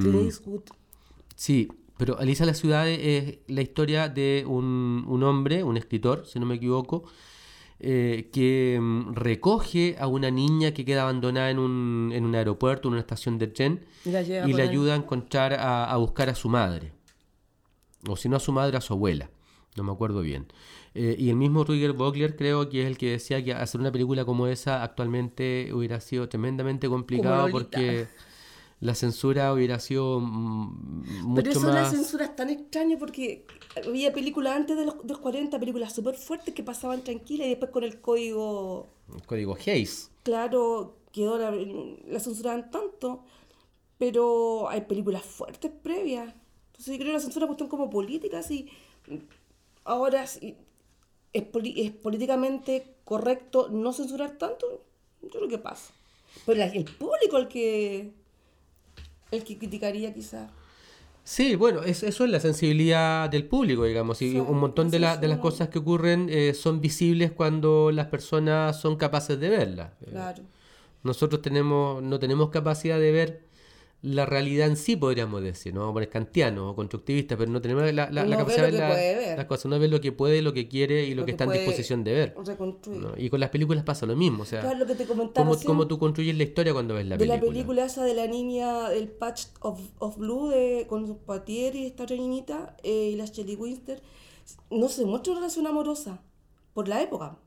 Sí, pero Alicia en las ciudades es la historia de un, un hombre, un escritor, si no me equivoco, eh, que mm, recoge a una niña que queda abandonada en un, en un aeropuerto, en una estación de tren, Y la y ayuda a encontrar, a, a buscar a su madre. O si no a su madre, a su abuela. No me acuerdo bien. Eh, y el mismo Ruger Vogler creo que es el que decía que hacer una película como esa actualmente hubiera sido tremendamente complicado porque la censura hubiera sido mucho Pero eso de la más... censura es tan extraño porque había películas antes de los, de los 40, películas súper fuertes que pasaban tranquilas y después con el código Código Hayes. claro quedó la, la censuraban tanto. Pero hay películas fuertes previas. Entonces yo creo que la censura es una cuestión como política, así. Ahora sí, es, es políticamente correcto no censurar tanto. Yo creo que pasa. Pero el público el que el que criticaría quizás. Sí, bueno, es- eso es la sensibilidad del público, digamos. Y Sí, un montón de, la- de las cosas que ocurren eh, son visibles cuando las personas son capaces de verlas. Eh, Claro. Nosotros tenemos, no tenemos capacidad de ver la realidad en sí, podríamos decir. No vamos a poner kantiano o constructivista, pero no tenemos la, la, la capacidad de ver la- puede ver. las cosas. Uno ve lo que puede, lo que quiere y lo, Lo que, que está en disposición de ver. ¿no? Y con las películas pasa lo mismo. O sea, Claro, lo que te comentaba cómo, tú construyes la historia cuando ves la de película. la película esa de la niña, el Patch of, of Blue, de, con Patier y esta otra niñita, eh, y la Shelley Winster, no se muestra una relación amorosa por la época.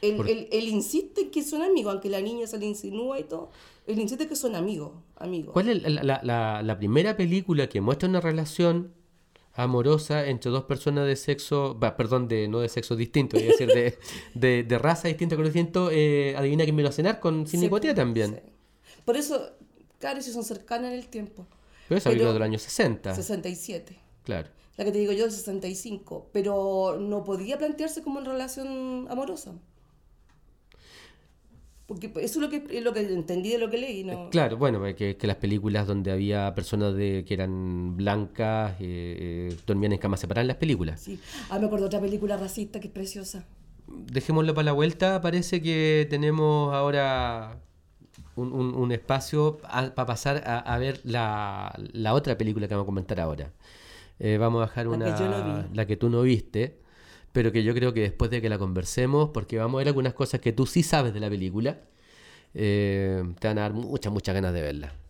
Él, Por- él- él insiste en que son amigos, aunque la niña se le insinúa y todo. Él insiste que son amigos. amigos. ¿Cuál es la, la- la- la primera película que muestra una relación amorosa entre dos personas de sexo, perdón, de no de sexo distinto, es decir, de, de, de raza distinta, color distinto, eh, adivina quién me lo a cenar con Sidney Sí, pues, también. sí. Por eso, claro, si son cercanas en el tiempo. Pero esa película del año 60, 67. claro. La que te digo yo, del 65. Pero no podía plantearse como en relación amorosa. Porque eso es lo que, es lo que entendí de lo que leí. ¿no? Claro, bueno, eh, que, que las películas donde había personas de que eran blancas eh, eh, dormían en camas separadas en las películas. Sí. Ah, me acuerdo de otra película racista que es preciosa. Dejémoslo para la vuelta, parece que tenemos ahora un, un- un espacio para pasar a, a ver la, la otra película que vamos a comentar ahora. Eh, vamos a dejar La que una, yo no vi. la que tú no viste, pero que yo creo que después de que la conversemos, porque vamos a ver algunas cosas que tú sí sabes de la película, eh, te van a dar muchas, muchas ganas de verla.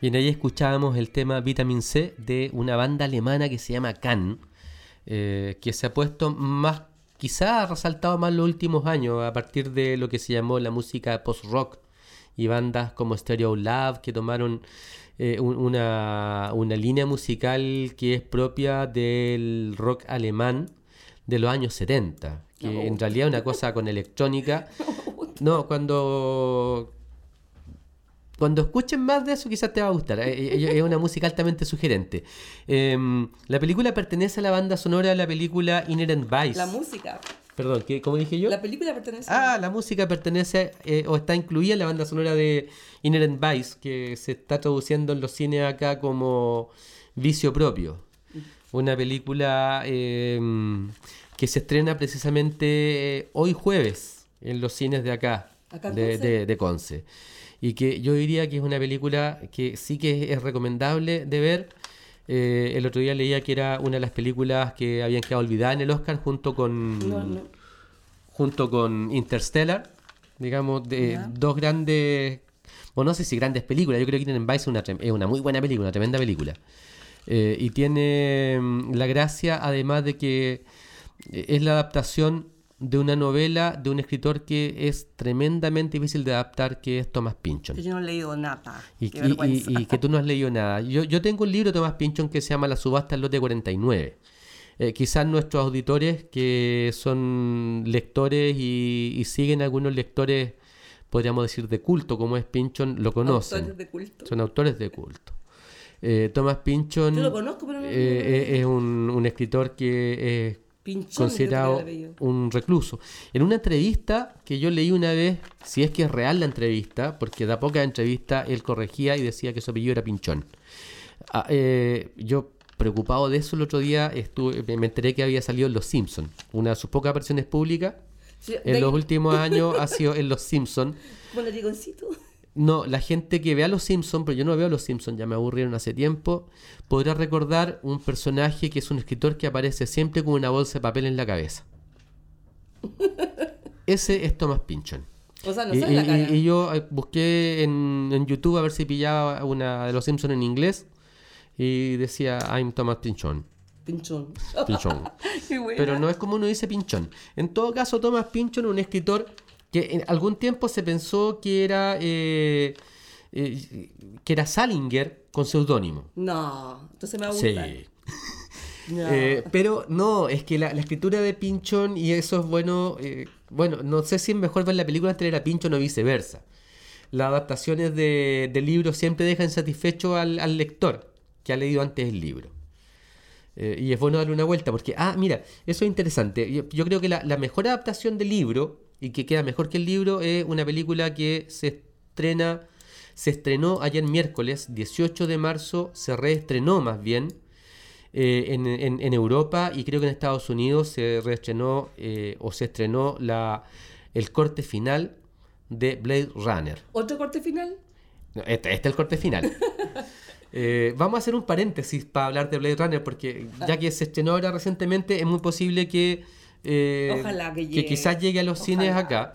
Bien, ahí escuchábamos el tema Vitamin C de una banda alemana que se llama Can, eh, que se ha puesto más quizá ha resaltado más los últimos años a partir de lo que se llamó la música post-rock y bandas como Stereo Love que tomaron eh, un- una, una línea musical que es propia del rock alemán de los años 70, que en realidad es una cosa con electrónica. No, cuando cuando escuchen más de eso quizás te va a gustar. Eh, eh, Es una música altamente sugerente. Em, la película pertenece a la banda sonora de la película Inherent Vice. La música. Perdón, ¿qué, ¿cómo dije yo? La película pertenece Ah, la música pertenece eh, o está incluida en la banda sonora de Inherent Vice, que se está traduciendo en los cines acá como Vicio Propio. Una película eh, que se estrena precisamente eh, hoy jueves en los cines de acá, ¿Acá de, de- de Conce. Y que yo diría que es una película que sí que es recomendable de ver. Eh, el otro día leía que era una de las películas que habían quedado olvidadas en el Oscar junto con No, no. junto con Interstellar, digamos, de dos grandes, bueno, no sé si grandes películas, yo creo que Inherent Vice es una, es una muy buena película, una tremenda película. Eh, y tiene mm, la gracia, además de que eh, es la adaptación de una novela de un escritor que es tremendamente difícil de adaptar, que es Thomas Pynchon. Que yo no he leído nada. Y, Qué y- vergüenza. y- y que tú no has leído nada. Yo, yo tengo un libro de Tomás Pinchón que se llama La subasta del lote 49. Eh, quizás nuestros auditores que son lectores y, siguen algunos lectores, podríamos decir, de culto, como es Pinchón, lo conocen. Autores de culto. Son autores de culto. Eh, Tomás Pinchón Yo lo conozco, pero no- eh, eh, es un, un escritor que es Pinchón, considerado un recluso. En una entrevista que yo leí una vez, si es que es real la entrevista, porque da poca entrevista, él corregía y decía que su apellido era Pinchón. Ah, eh, yo, preocupado de eso, el otro día estuve, me- enteré que había salido en Los Simpsons, una de sus pocas versiones públicas. Sí, En los últimos años ha sido en Los Simpsons. Con. No, la gente que vea Los Simpsons, pero yo no veo Los Simpsons, ya me aburrieron hace tiempo, podrá recordar un personaje que es un escritor que aparece siempre con una bolsa de papel en la cabeza. Ese es Thomas Pynchon. O sea, no y, la cara. y yo eh, busqué en, en YouTube a ver si pillaba una de Los Simpsons en inglés y decía I'm Thomas Pynchon. Pinchón. Buena. Pero no es como uno dice Pinchón. En todo caso, Thomas Pinchon es un escritor que en algún tiempo se pensó que era eh, eh, que era Salinger con seudónimo. No, entonces me va a Sí. No. Eh, pero no, es que la, la escritura de Pinchon y eso es bueno. eh, bueno, no sé si es mejor ver la película antes de leer a Pinchon o viceversa. Las adaptaciones de, de libros siempre dejan satisfecho al, al lector que ha leído antes el libro. Y es bueno darle una vuelta porque, ah, mira, eso es interesante. Yo, yo creo que la, la mejor adaptación del libro y que queda mejor que el libro es una película que se estrena, se estrenó ayer miércoles 18 de marzo, se reestrenó más bien eh, en, en- en Europa y creo que en Estados Unidos se reestrenó eh, o se estrenó la, el corte final de Blade Runner. ¿Otro corte final? No, Este, este es el corte final. Eh, vamos a hacer un paréntesis para hablar de Blade Runner, porque ya que se estrenó ahora recientemente, es muy posible que, eh, Ojalá que llegue. quizás llegue a los cines acá.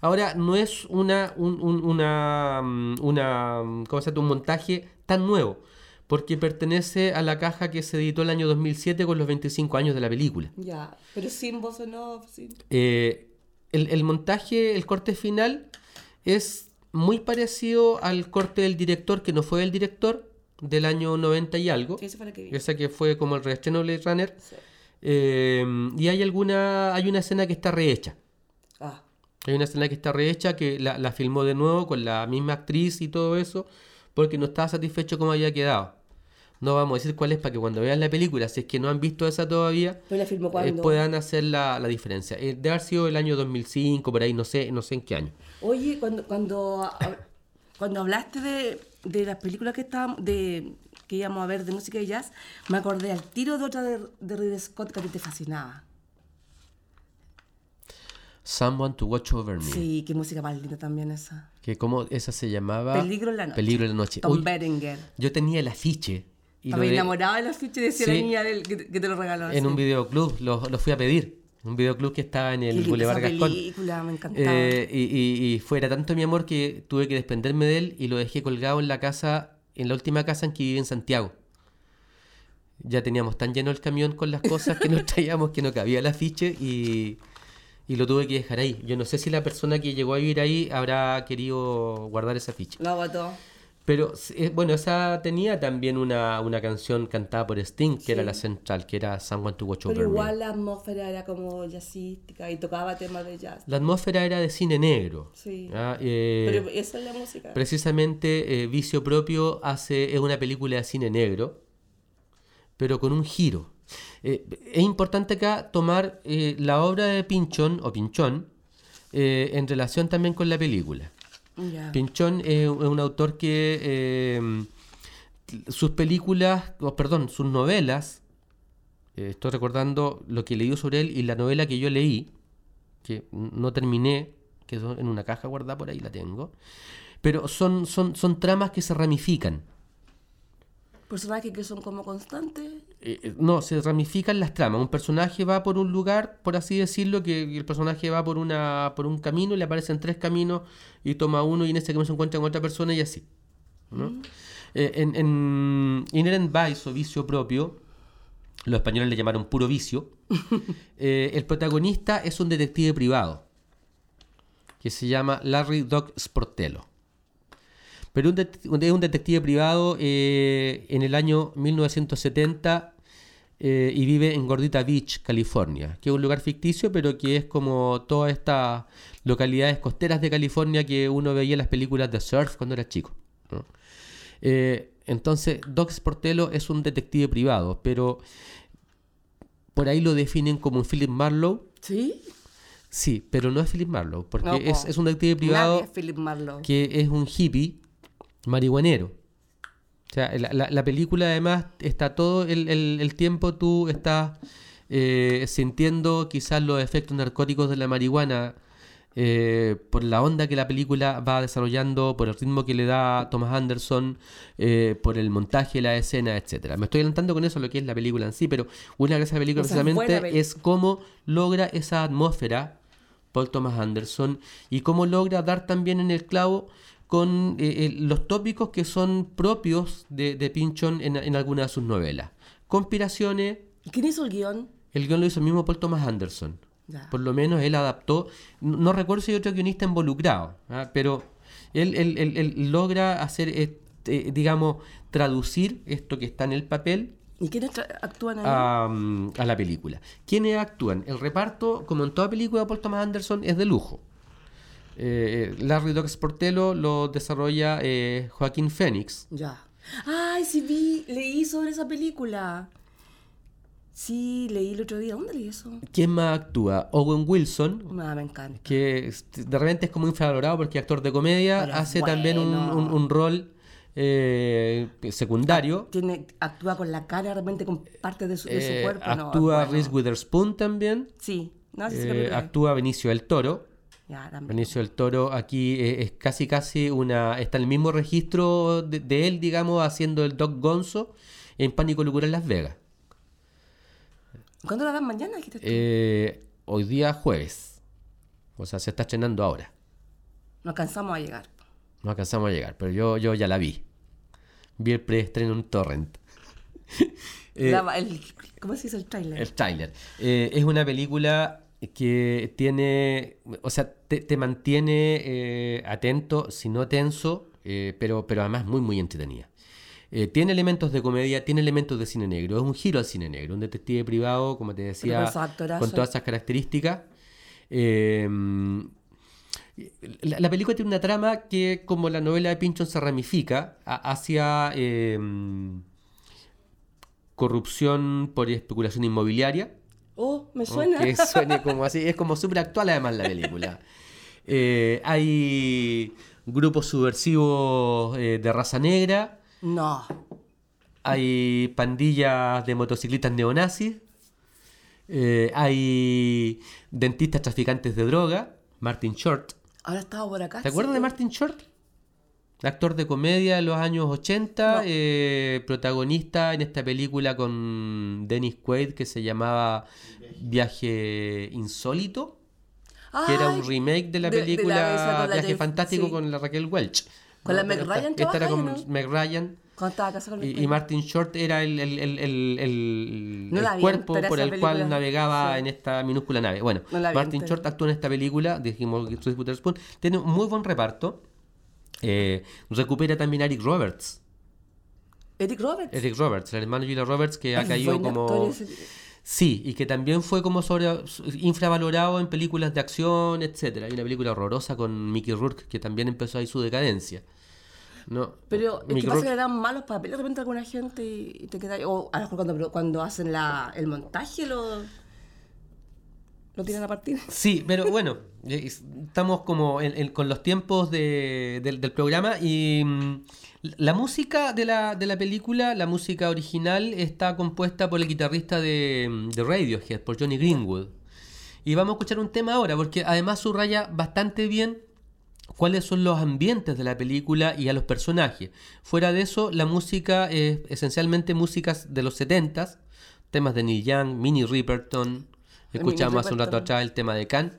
Ahora, no es una, un, un- una, mm, una, mm, ¿cómo se un montaje tan nuevo, porque pertenece a la caja que se editó el año 2007 con los 25 años de la película. Ya, pero sin voz en off, sin... Eh, el, el montaje, el corte final, es muy parecido al corte del director, que no fue el director, del año 90 y algo. La que. Esa que fue como el reestreno de Blade Runner. Sí. Eh, y hay alguna, hay una escena que está rehecha. Ah, Hay una escena que está rehecha que la, la filmó de nuevo con la misma actriz y todo eso, porque no estaba satisfecho como había quedado. No vamos a decir cuál es para que cuando vean la película, si es que no han visto esa todavía, pero la filmó eh, puedan hacer la, la diferencia. Eh, debe haber sido el año 2005, por ahí, no sé, no sé en qué año. Oye, cuando, cuando, cuando hablaste de, de las películas que estábamos, de, que íbamos a ver de música y jazz, me acordé al tiro de otra de, de Ridley Scott que a ti te fascinaba. Someone to Watch Over Me. Sí, qué música más linda también esa. Que como esa se llamaba... Peligro en la noche. Peligro en la noche. Tom Uy, Berenger. yo tenía el afiche. Y Estaba de- enamorada de la ficha y decía Sí. la niña del, que, que te lo regaló. en un sí. videoclub, lo, lo fui a pedir. Un videoclub que estaba en el Boulevard esa Gascón. película, me encantaba. Eh, y, y, y fuera tanto mi amor que tuve que desprenderme de él y lo dejé colgado en la casa, en la última casa en que viví en Santiago. Ya teníamos tan lleno el camión con las cosas que nos traíamos que no cabía el afiche y, y lo tuve que dejar ahí. Yo no sé si la persona que llegó a vivir ahí habrá querido guardar ese afiche. Lo botó. Pero eh, bueno, esa tenía también una, una canción cantada por Sting, que era la central, que era Someone to Watch Pero Over Me. igual la atmósfera era como jazzística y tocaba temas de jazz. La atmósfera era de cine negro. Sí. Eh, Pero esa es la música. precisamente eh, Vicio Propio hace, es una película de cine negro, pero con un giro. Eh, es importante acá tomar eh, la obra de Pinchón o Pinchón eh, en relación también con la película. Pinchón es, un autor que eh, sus películas, o perdón, sus novelas, eh, estoy recordando lo que leí sobre él y la novela que yo leí, que no terminé, quedó en una caja guardada por ahí, la tengo, pero son, son, son tramas que se ramifican. Personajes que son como constantes. Eh, eh, no, se ramifican las tramas. Un personaje va por un lugar, por así decirlo, que el personaje va por una por un camino, le aparecen tres caminos y toma uno y en ese camino se encuentra con otra persona y así. ¿no? Eh, en, en Inherent Vice o Vicio Propio, los españoles le llamaron puro vicio, eh, el protagonista es un detective privado que se llama Larry Doc Sportello. Pero un es un detective privado eh, en el año 1970 eh, y vive en Gordita Beach, California, que es un lugar ficticio, pero que es como todas estas localidades costeras de California que uno veía en las películas de surf cuando era chico. ¿no? Eh, entonces, Doc Sportello es un detective privado, pero por ahí lo definen como un Philip Marlowe. ¿Sí? Sí, pero no es Philip Marlowe, porque No, es, un detective privado es Philip Marlowe. que es un hippie marihuanero. O sea, la, la- la película además está todo el, el- el tiempo tú estás eh, sintiendo quizás los efectos narcóticos de la marihuana eh, por la onda que la película va desarrollando, por el ritmo que le da Thomas Anderson, eh, por el montaje de la escena, etcétera. Me estoy adelantando con eso lo que es la película en sí, pero una de la película O sea, es precisamente es cómo logra esa atmósfera Paul Thomas Anderson y cómo logra dar también en el clavo con eh, eh, los tópicos que son propios de, de Pinchon en, en algunas de sus novelas. Conspiraciones, ¿Y quién hizo el guion? el guion lo hizo el mismo Paul Thomas Anderson. Ya. Por lo menos él adaptó, no, no recuerdo si hay otro guionista involucrado, ¿ah? pero él, él- él- él logra hacer, este, digamos, traducir esto que está en el papel ¿Y quiénes actúan ahí? a, a la película. ¿Quiénes actúan? El reparto, como en toda película de Paul Thomas Anderson, es de lujo. Eh, Larry Doc Sportello lo desarrolla eh, Joaquín Phoenix. Ya. Ay, sí vi, leí sobre esa película. Sí, leí el otro día. ¿Dónde leí eso? ¿Quién más actúa? Owen Wilson, Ah, me encanta. que de repente es como infravalorado porque actor de comedia, Pero hace también un, bueno. un- un rol eh, secundario. Tiene, actúa con la cara, realmente con parte de su, de su Eh, cuerpo. no, actúa es bueno. Reese Witherspoon también. Sí, no, sí, sí, Eh, actúa Benicio del Toro. Ya. Benicio del Toro aquí eh, es casi casi una está en el mismo registro de, de él digamos haciendo el Doc Gonzo en Pánico Locura en Las Vegas ¿Cuándo la dan mañana? Eh, hoy día jueves o sea se está estrenando ahora No alcanzamos a llegar. no alcanzamos a llegar pero yo yo ya la vi vi el preestreno en torrent Eh, La- el- ¿Cómo se dice el tráiler? El tráiler. Es una película que tiene, o sea, te, te mantiene eh, atento, si no tenso, eh, pero, pero además muy, muy entretenida. Eh, tiene elementos de comedia, tiene elementos de cine negro, es un giro al cine negro, un detective privado, como te decía, con todas esas características. Eh, la, la película tiene una trama que, como la novela de Pinchon, se ramifica a- hacia eh, corrupción por especulación inmobiliaria. Oh, me suena. Que suene como así, es como súper actual además la película. Eh, hay grupos subversivos eh, de raza negra, No. hay pandillas de motociclistas neonazis, eh, hay dentistas traficantes de droga, Martin Short. Ahora estaba por acá. ¿Te acuerdas de. Martin Short? Actor de comedia de los años 80, No. eh, protagonista en esta película con Dennis Quaid que se llamaba Viaje Insólito, que era un remake de la de- película la Viaje Fantástico sí. con la Raquel Welch. Con la Meg Ryan esta, esta era con. Meg Ryan. Con Y, y Martin Short era el, el- el- el- No cuerpo por el cual navegaba sí. en esta minúscula nave. Bueno, Martin. Short actúa en esta película, dijimos que tiene un muy buen reparto. Eh, recupera también a Eric Roberts. Eric Roberts. Eric Roberts, el hermano de Julia Roberts, que ha Es caído como... ese. Sí, y que también fue como sobre infravalorado en películas de acción, etcétera. Hay una película horrorosa con Mickey Rourke que también empezó ahí su decadencia. ¿No? Pero es que pasa que le dan malos papeles de repente a alguna gente y y te queda O a lo mejor cuando, cuando hacen la, el montaje lo, lo tiran a partir. Sí, pero bueno, es- estamos como en- con los tiempos de- del, programa y mm, la música de la, de la película, la música original, está compuesta por el guitarrista de, mm, de Radiohead, por Johnny Greenwood. Y vamos a escuchar un tema ahora, porque además subraya bastante bien cuáles son los ambientes de la película y a los personajes. Fuera de eso, la música es esencialmente músicas de los 70s, temas de Neil Young, Minnie Riperton, escuchamos hace un rato atrás el tema de Kant,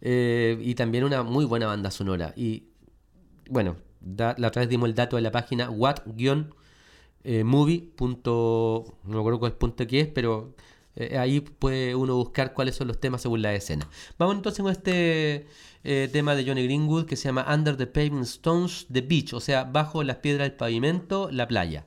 eh, y también una muy buena banda sonora. Y bueno, da- la otra vez dimos el dato de la página what-movie. punto- no me acuerdo cuál punto que es, pero eh, ahí puede uno buscar cuáles son los temas según la escena. Vamos entonces con este eh, tema de Johnny Greenwood que se llama Under the Paving Stones, The Beach, o sea, bajo las piedras del pavimento, la playa.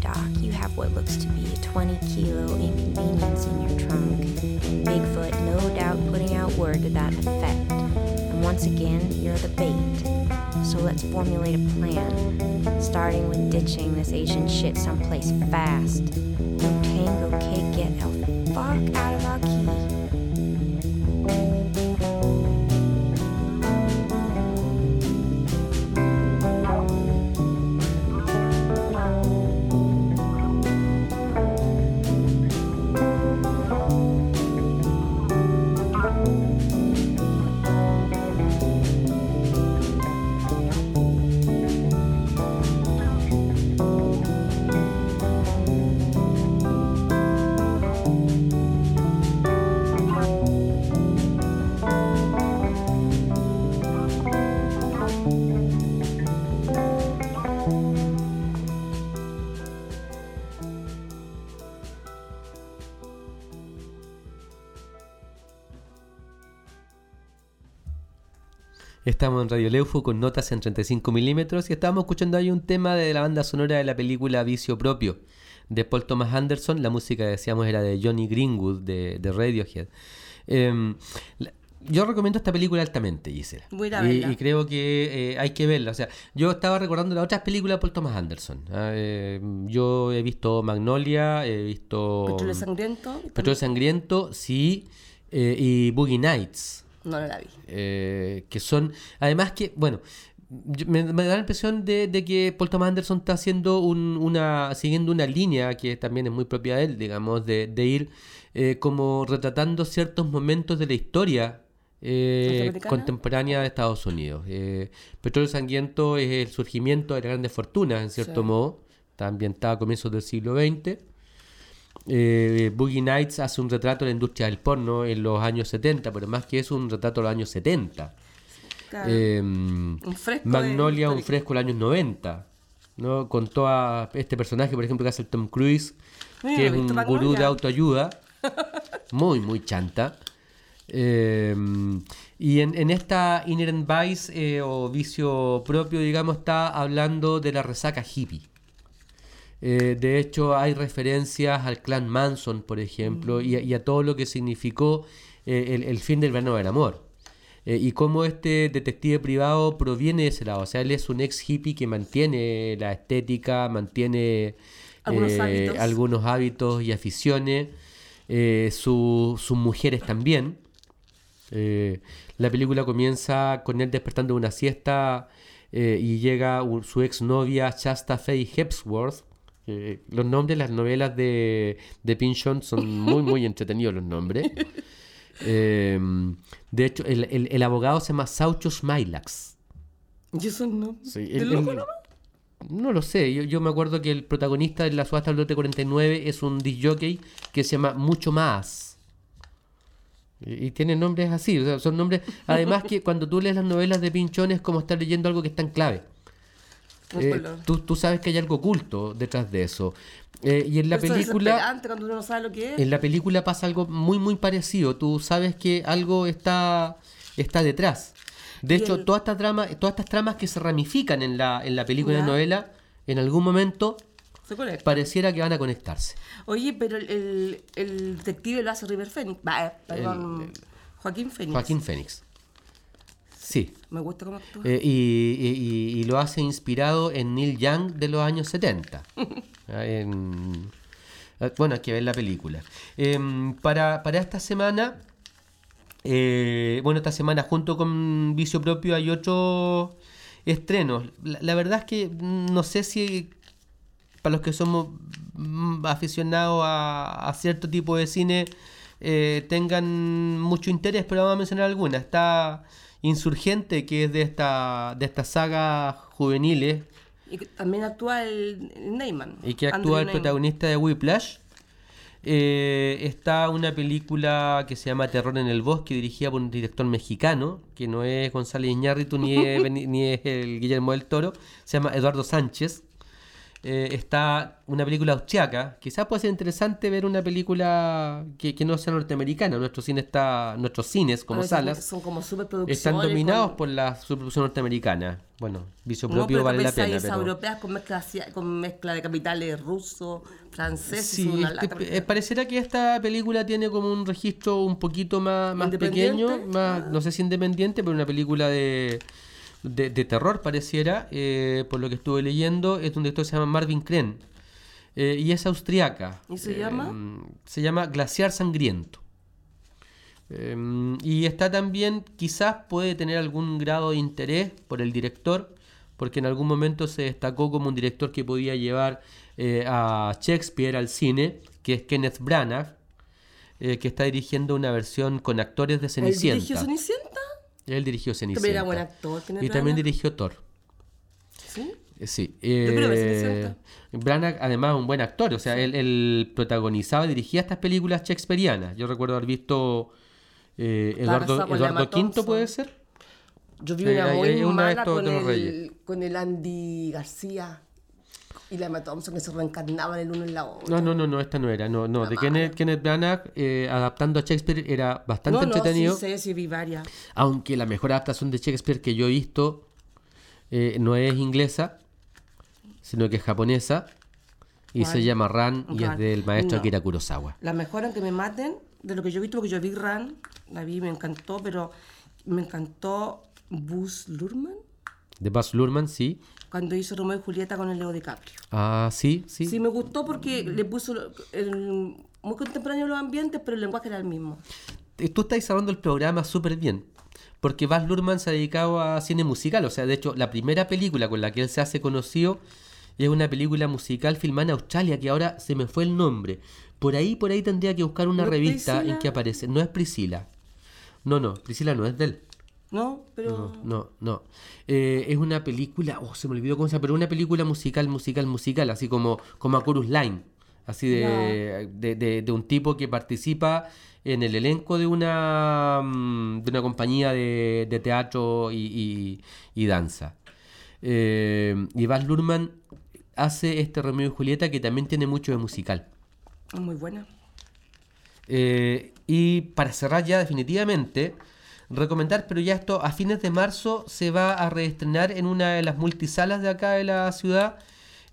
Doc, you have what looks to be a 20 kilo inconvenience in your trunk. Bigfoot, no doubt, putting out word to that effect. And once again, you're the bait. So let's formulate a plan, starting with ditching this Asian shit someplace fast. No tango cake, get the fuck out of Estamos en Radio Leufu con notas en 35 milímetros y estamos escuchando ahí un tema de la banda sonora de la película Vicio Propio de Paul Thomas Anderson. La música, decíamos, era de Johnny Greenwood de, de Radiohead. Em, la- yo recomiendo esta película altamente, Gisela. Voy a y, creo que eh, hay que verla. O sea, yo estaba recordando las otras películas de Paul Thomas Anderson. Ah, eh, yo he visto Magnolia, he visto Petróleo Sangriento. Petróleo Sangriento, sí, eh, y Boogie Nights No, no la vi. eh, que son, además que, bueno, me, me da la impresión de, de que Paul Thomas Anderson está haciendo un- una, siguiendo una línea que también es muy propia de él, digamos, de, de ir eh, como retratando ciertos momentos de la historia eh, contemporánea de Estados Unidos. Eh, Petróleo Sangriento es el surgimiento de las grandes fortunas, en cierto Sí. modo, está ambientada a comienzos del siglo XX. Eh, Boogie Nights hace un retrato de la industria del porno en los años 70, pero más que eso, un retrato de los años 70. Claro. Eh, un fresco. de Magnolia, un fresco de los años 90. ¿no? Con todo este personaje, por ejemplo, que hace el Tom Cruise, que es un gurú de Magnolia. autoayuda. Muy, muy chanta. Eh, y en, en esta Inherent Vice eh, o vicio propio, digamos, está hablando de la resaca hippie. Eh, de hecho, hay referencias al clan Manson, por ejemplo, y, a- y a todo lo que significó eh, el, el fin del verano del amor. Eh, y cómo este detective privado proviene de ese lado. O sea, él es un ex hippie que mantiene la estética, mantiene Algunos eh, hábitos. algunos hábitos y aficiones. su- sus mujeres también. La película comienza con él despertando de una siesta eh, y llega su exnovia Shasta Faye Hepsworth. Eh, los nombres, las novelas de, de Pinchon son muy, muy entretenidos los nombres. Eh, de hecho, el, el- el abogado se llama Saucho Smilax. Y eso no. Sí, ¿El loco nomás? no lo sé, yo, yo me acuerdo que el protagonista de la subasta del lote 49 es un disc jockey que se llama Mucho Más. Y, y tiene nombres así, o sea, son nombres. Además, que cuando tú lees las novelas de Pinchón es como estar leyendo algo que está en clave. Eh, tú, tú sabes que hay algo oculto detrás de eso. Eh, y en la Eso es película. desesperante cuando uno no sabe lo que es. En la película pasa algo muy muy parecido. Tú sabes que algo está, está detrás. De Y hecho, el- toda esta trama, todas estas tramas que se ramifican en la, en la película y la novela, en algún momento Se pareciera que van a conectarse. Oye, pero el, el, el detective lo hace River Phoenix. Va, eh, perdón, Joaquín Phoenix. Joaquín Phoenix. Sí. Me gusta cómo actúa. Eh, y, y- y- y lo hace inspirado en Neil Young de los años 70. Ah, en- ah, bueno, hay que ver la película. Em, para, para esta semana, eh, bueno, esta semana junto con Vicio Propio hay otros estrenos. La, la verdad es que no sé si para los que somos aficionados a, a cierto tipo de cine eh, tengan mucho interés, pero vamos a mencionar algunas. Está Insurgente, que es de esta de estas sagas juveniles Y que también actúa el, el Neyman. y que Andrew actúa el Neyman. protagonista de Whiplash. Eh, está una película que se llama Terror en el Bosque, dirigida por un director mexicano, que no es González Iñárritu ni es, ni es el Guillermo del Toro, se llama Eduardo Sánchez. Eh, está una película austriaca, quizás puede ser interesante ver una película que, que no sea norteamericana. Nuestro cine está, nuestros cines como A veces salas Son como están dominados con- por la superproducción norteamericana. Bueno, vicio No, propio pero vale la pena. Pero... europeas con mezcla, con mezcla de capitales rusos, franceses. Sí, una lata. eh, parecerá que esta película tiene como un registro un poquito más, más pequeño, más, no sé si independiente, pero una película de, de, de terror pareciera, eh, por lo que estuve leyendo, es un director que se llama Marvin Kren, eh, y es austriaca. ¿Y se llama? Se llama Glaciar Sangriento. Eh, y está también, quizás puede tener algún grado de interés por el director, porque en algún momento se destacó como un director que podía llevar eh, a Shakespeare al cine, que es Kenneth Branagh, eh, que está dirigiendo una versión con actores de ¿El Cenicienta. dirigió Cenicienta? Él dirigió Cenicienta. También era buen actor. Y también dirigió Thor. ¿Sí? Eh, Sí. quiero ver Eh. Branagh, además, un buen actor. O sea, él, él protagonizaba y dirigía estas películas shakespearianas. Yo recuerdo haber visto eh, Eduardo, Eduardo V. ¿puede ser? Yo vi Sí, una hay- muy mala con el, con el Andy García y la Emma Thompson que se reencarnaban el uno en la otra. No, no, no, no, esta no era. No, no. La De. Kenneth, Kenneth Branagh, eh, adaptando a Shakespeare, era bastante no, no, entretenido. sí sé, sí vi varias. Aunque la mejor adaptación de Shakespeare que yo he visto eh, no es inglesa, sino que es japonesa. Y se llama Ran y es del maestro No. Akira Kurosawa. La mejor, aunque me maten, de lo que yo he visto, porque yo vi Ran, la vi, me encantó, pero me encantó Buzz Lurman De Baz Luhrmann, sí. Cuando hizo Romeo y Julieta con el Leo DiCaprio. Ah, sí, sí. Sí, me gustó porque le puso el- muy contemporáneo los ambientes, pero el lenguaje era el mismo. Eh, Tú estás cerrando el programa súper bien. Porque Baz Luhrmann se ha dedicado a cine musical. O sea, de hecho, la primera película con la que él se hace conocido es una película musical filmada en Australia, que ahora se me fue el nombre. Por ahí, por ahí tendría que buscar una ¿No es revista en que aparece. No es Priscila. No, no, Priscila no es de él. ¿No? Pero. No, no, no. Eh, es una película, oh, se me olvidó cómo se llama, pero una película musical, musical, musical, así como, como a Chorus Line. Así de, de, de- de un tipo que participa en el elenco de una, mm, de una compañía de, de teatro y, y- y danza. Eh, y Baz Luhrmann hace este Romeo y Julieta que también tiene mucho de musical. Muy buena. Eh, y para cerrar ya definitivamente, recomendar, pero ya esto a fines de marzo se va a reestrenar en una de las multisalas de acá de la ciudad.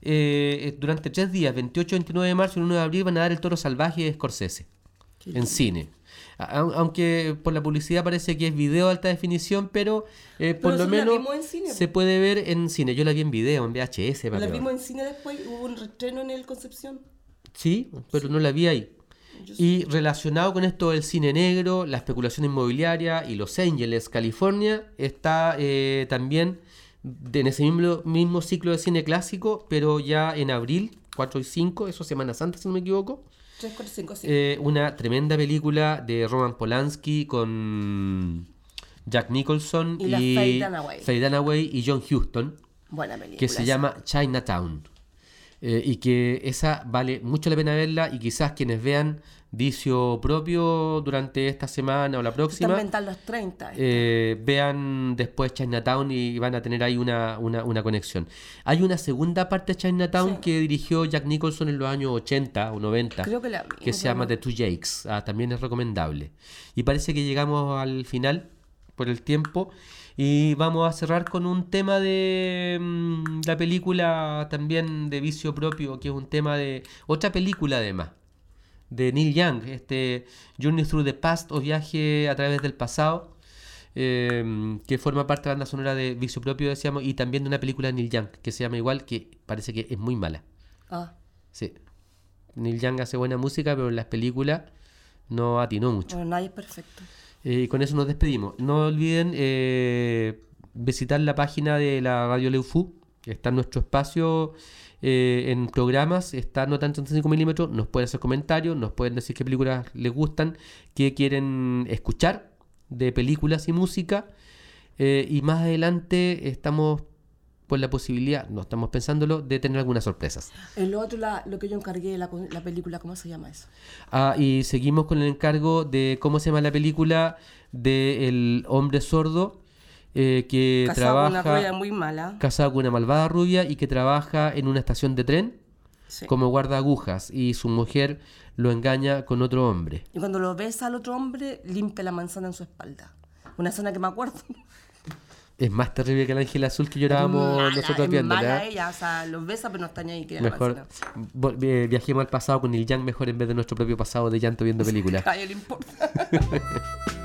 eh, durante tres días, 28, 29 de marzo y 1 de abril, van a dar El Toro Salvaje de Scorsese en cine. A- Aunque por la publicidad parece que es video de alta definición, pero eh, por Pero lo menos se puede ver en cine. Yo la vi en video, en VHS. La vimos en cine después, hubo un restreno en el Concepción. Sí, pero no la vi ahí. Y relacionado con esto del cine negro, la especulación inmobiliaria y Los Ángeles, California, está eh, también en ese mismo, mismo ciclo de cine clásico, pero ya en abril, 4 y 5, eso Semana Santa si no me equivoco, 3, 4, 5, 6. eh, una tremenda película de Roman Polanski con Jack Nicholson Y la Faye Dunaway. Faye Dunaway y John Huston Buena película. que se esa. llama Chinatown. Eh, y que esa vale mucho la pena verla y quizás quienes vean vicio propio durante esta semana o la próxima inventar los 30. esta. eh, vean después Chinatown y van a tener ahí una, una, una conexión. Hay una segunda parte de Chinatown Sí. que dirigió Jack Nicholson en los años 80 o 90 Creo que la que se llama The Two Jakes. Ah, también es recomendable. Y parece que llegamos al final por el tiempo. Y vamos a cerrar con un tema de mm, la película también de vicio propio, que es un tema de otra película además, de Neil Young, este Journey Through the Past o Viaje a través del pasado, eh, que forma parte de la banda sonora de vicio propio, decíamos, y también de una película de Neil Young, que se llama igual, que parece que es muy mala. Ah, Sí. Neil Young hace buena música, pero en las películas no atinó mucho. bueno, nadie es perfecto. Eh, y con eso nos despedimos. No olviden eh, visitar la página de la Radio Leufu. Está en nuestro espacio eh, en programas. Está no tanto en 35 milímetros. Nos pueden hacer comentarios. Nos pueden decir qué películas les gustan. Qué quieren escuchar de películas y música. Eh, y más adelante estamos por la posibilidad, no estamos pensándolo, de tener algunas sorpresas. El otro, la- lo que yo encargué, la, la película, ¿cómo se llama eso? Ah, y seguimos con el encargo de cómo se llama la película de El hombre sordo eh, que Casado con una trabaja rubia muy mala. casado con una malvada rubia y que trabaja en una estación de tren Sí. como guarda agujas y su mujer lo engaña con otro hombre. Y cuando lo besa al otro hombre, limpia la manzana en su espalda. Una escena que me acuerdo. Es más terrible que el ángel azul que llorábamos Mala, nosotros viendo. mala ella, o sea, los besa pero no está ni ahí. que Mejor eh, viajemos al pasado con el Yang mejor en vez de nuestro propio pasado de llanto viendo películas. A le importa.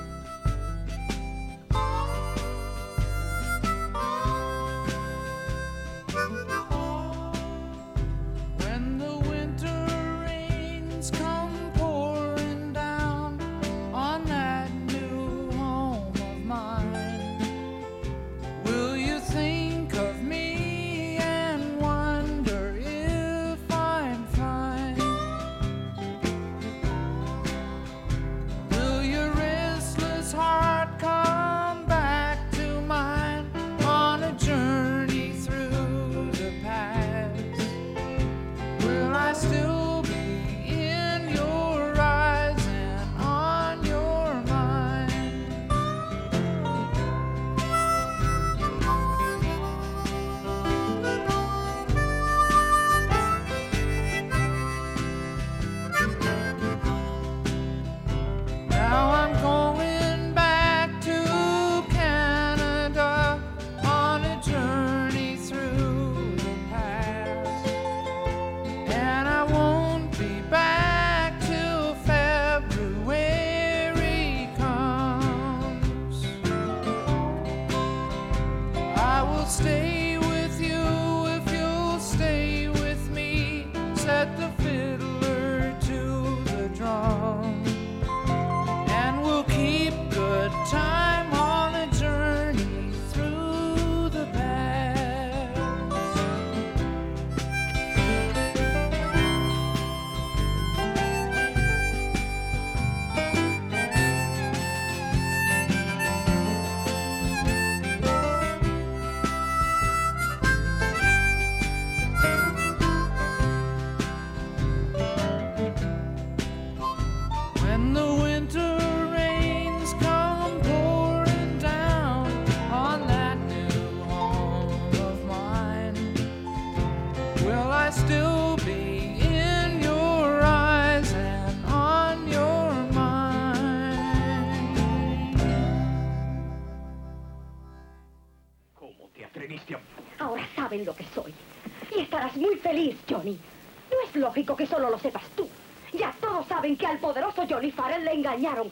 Farrell le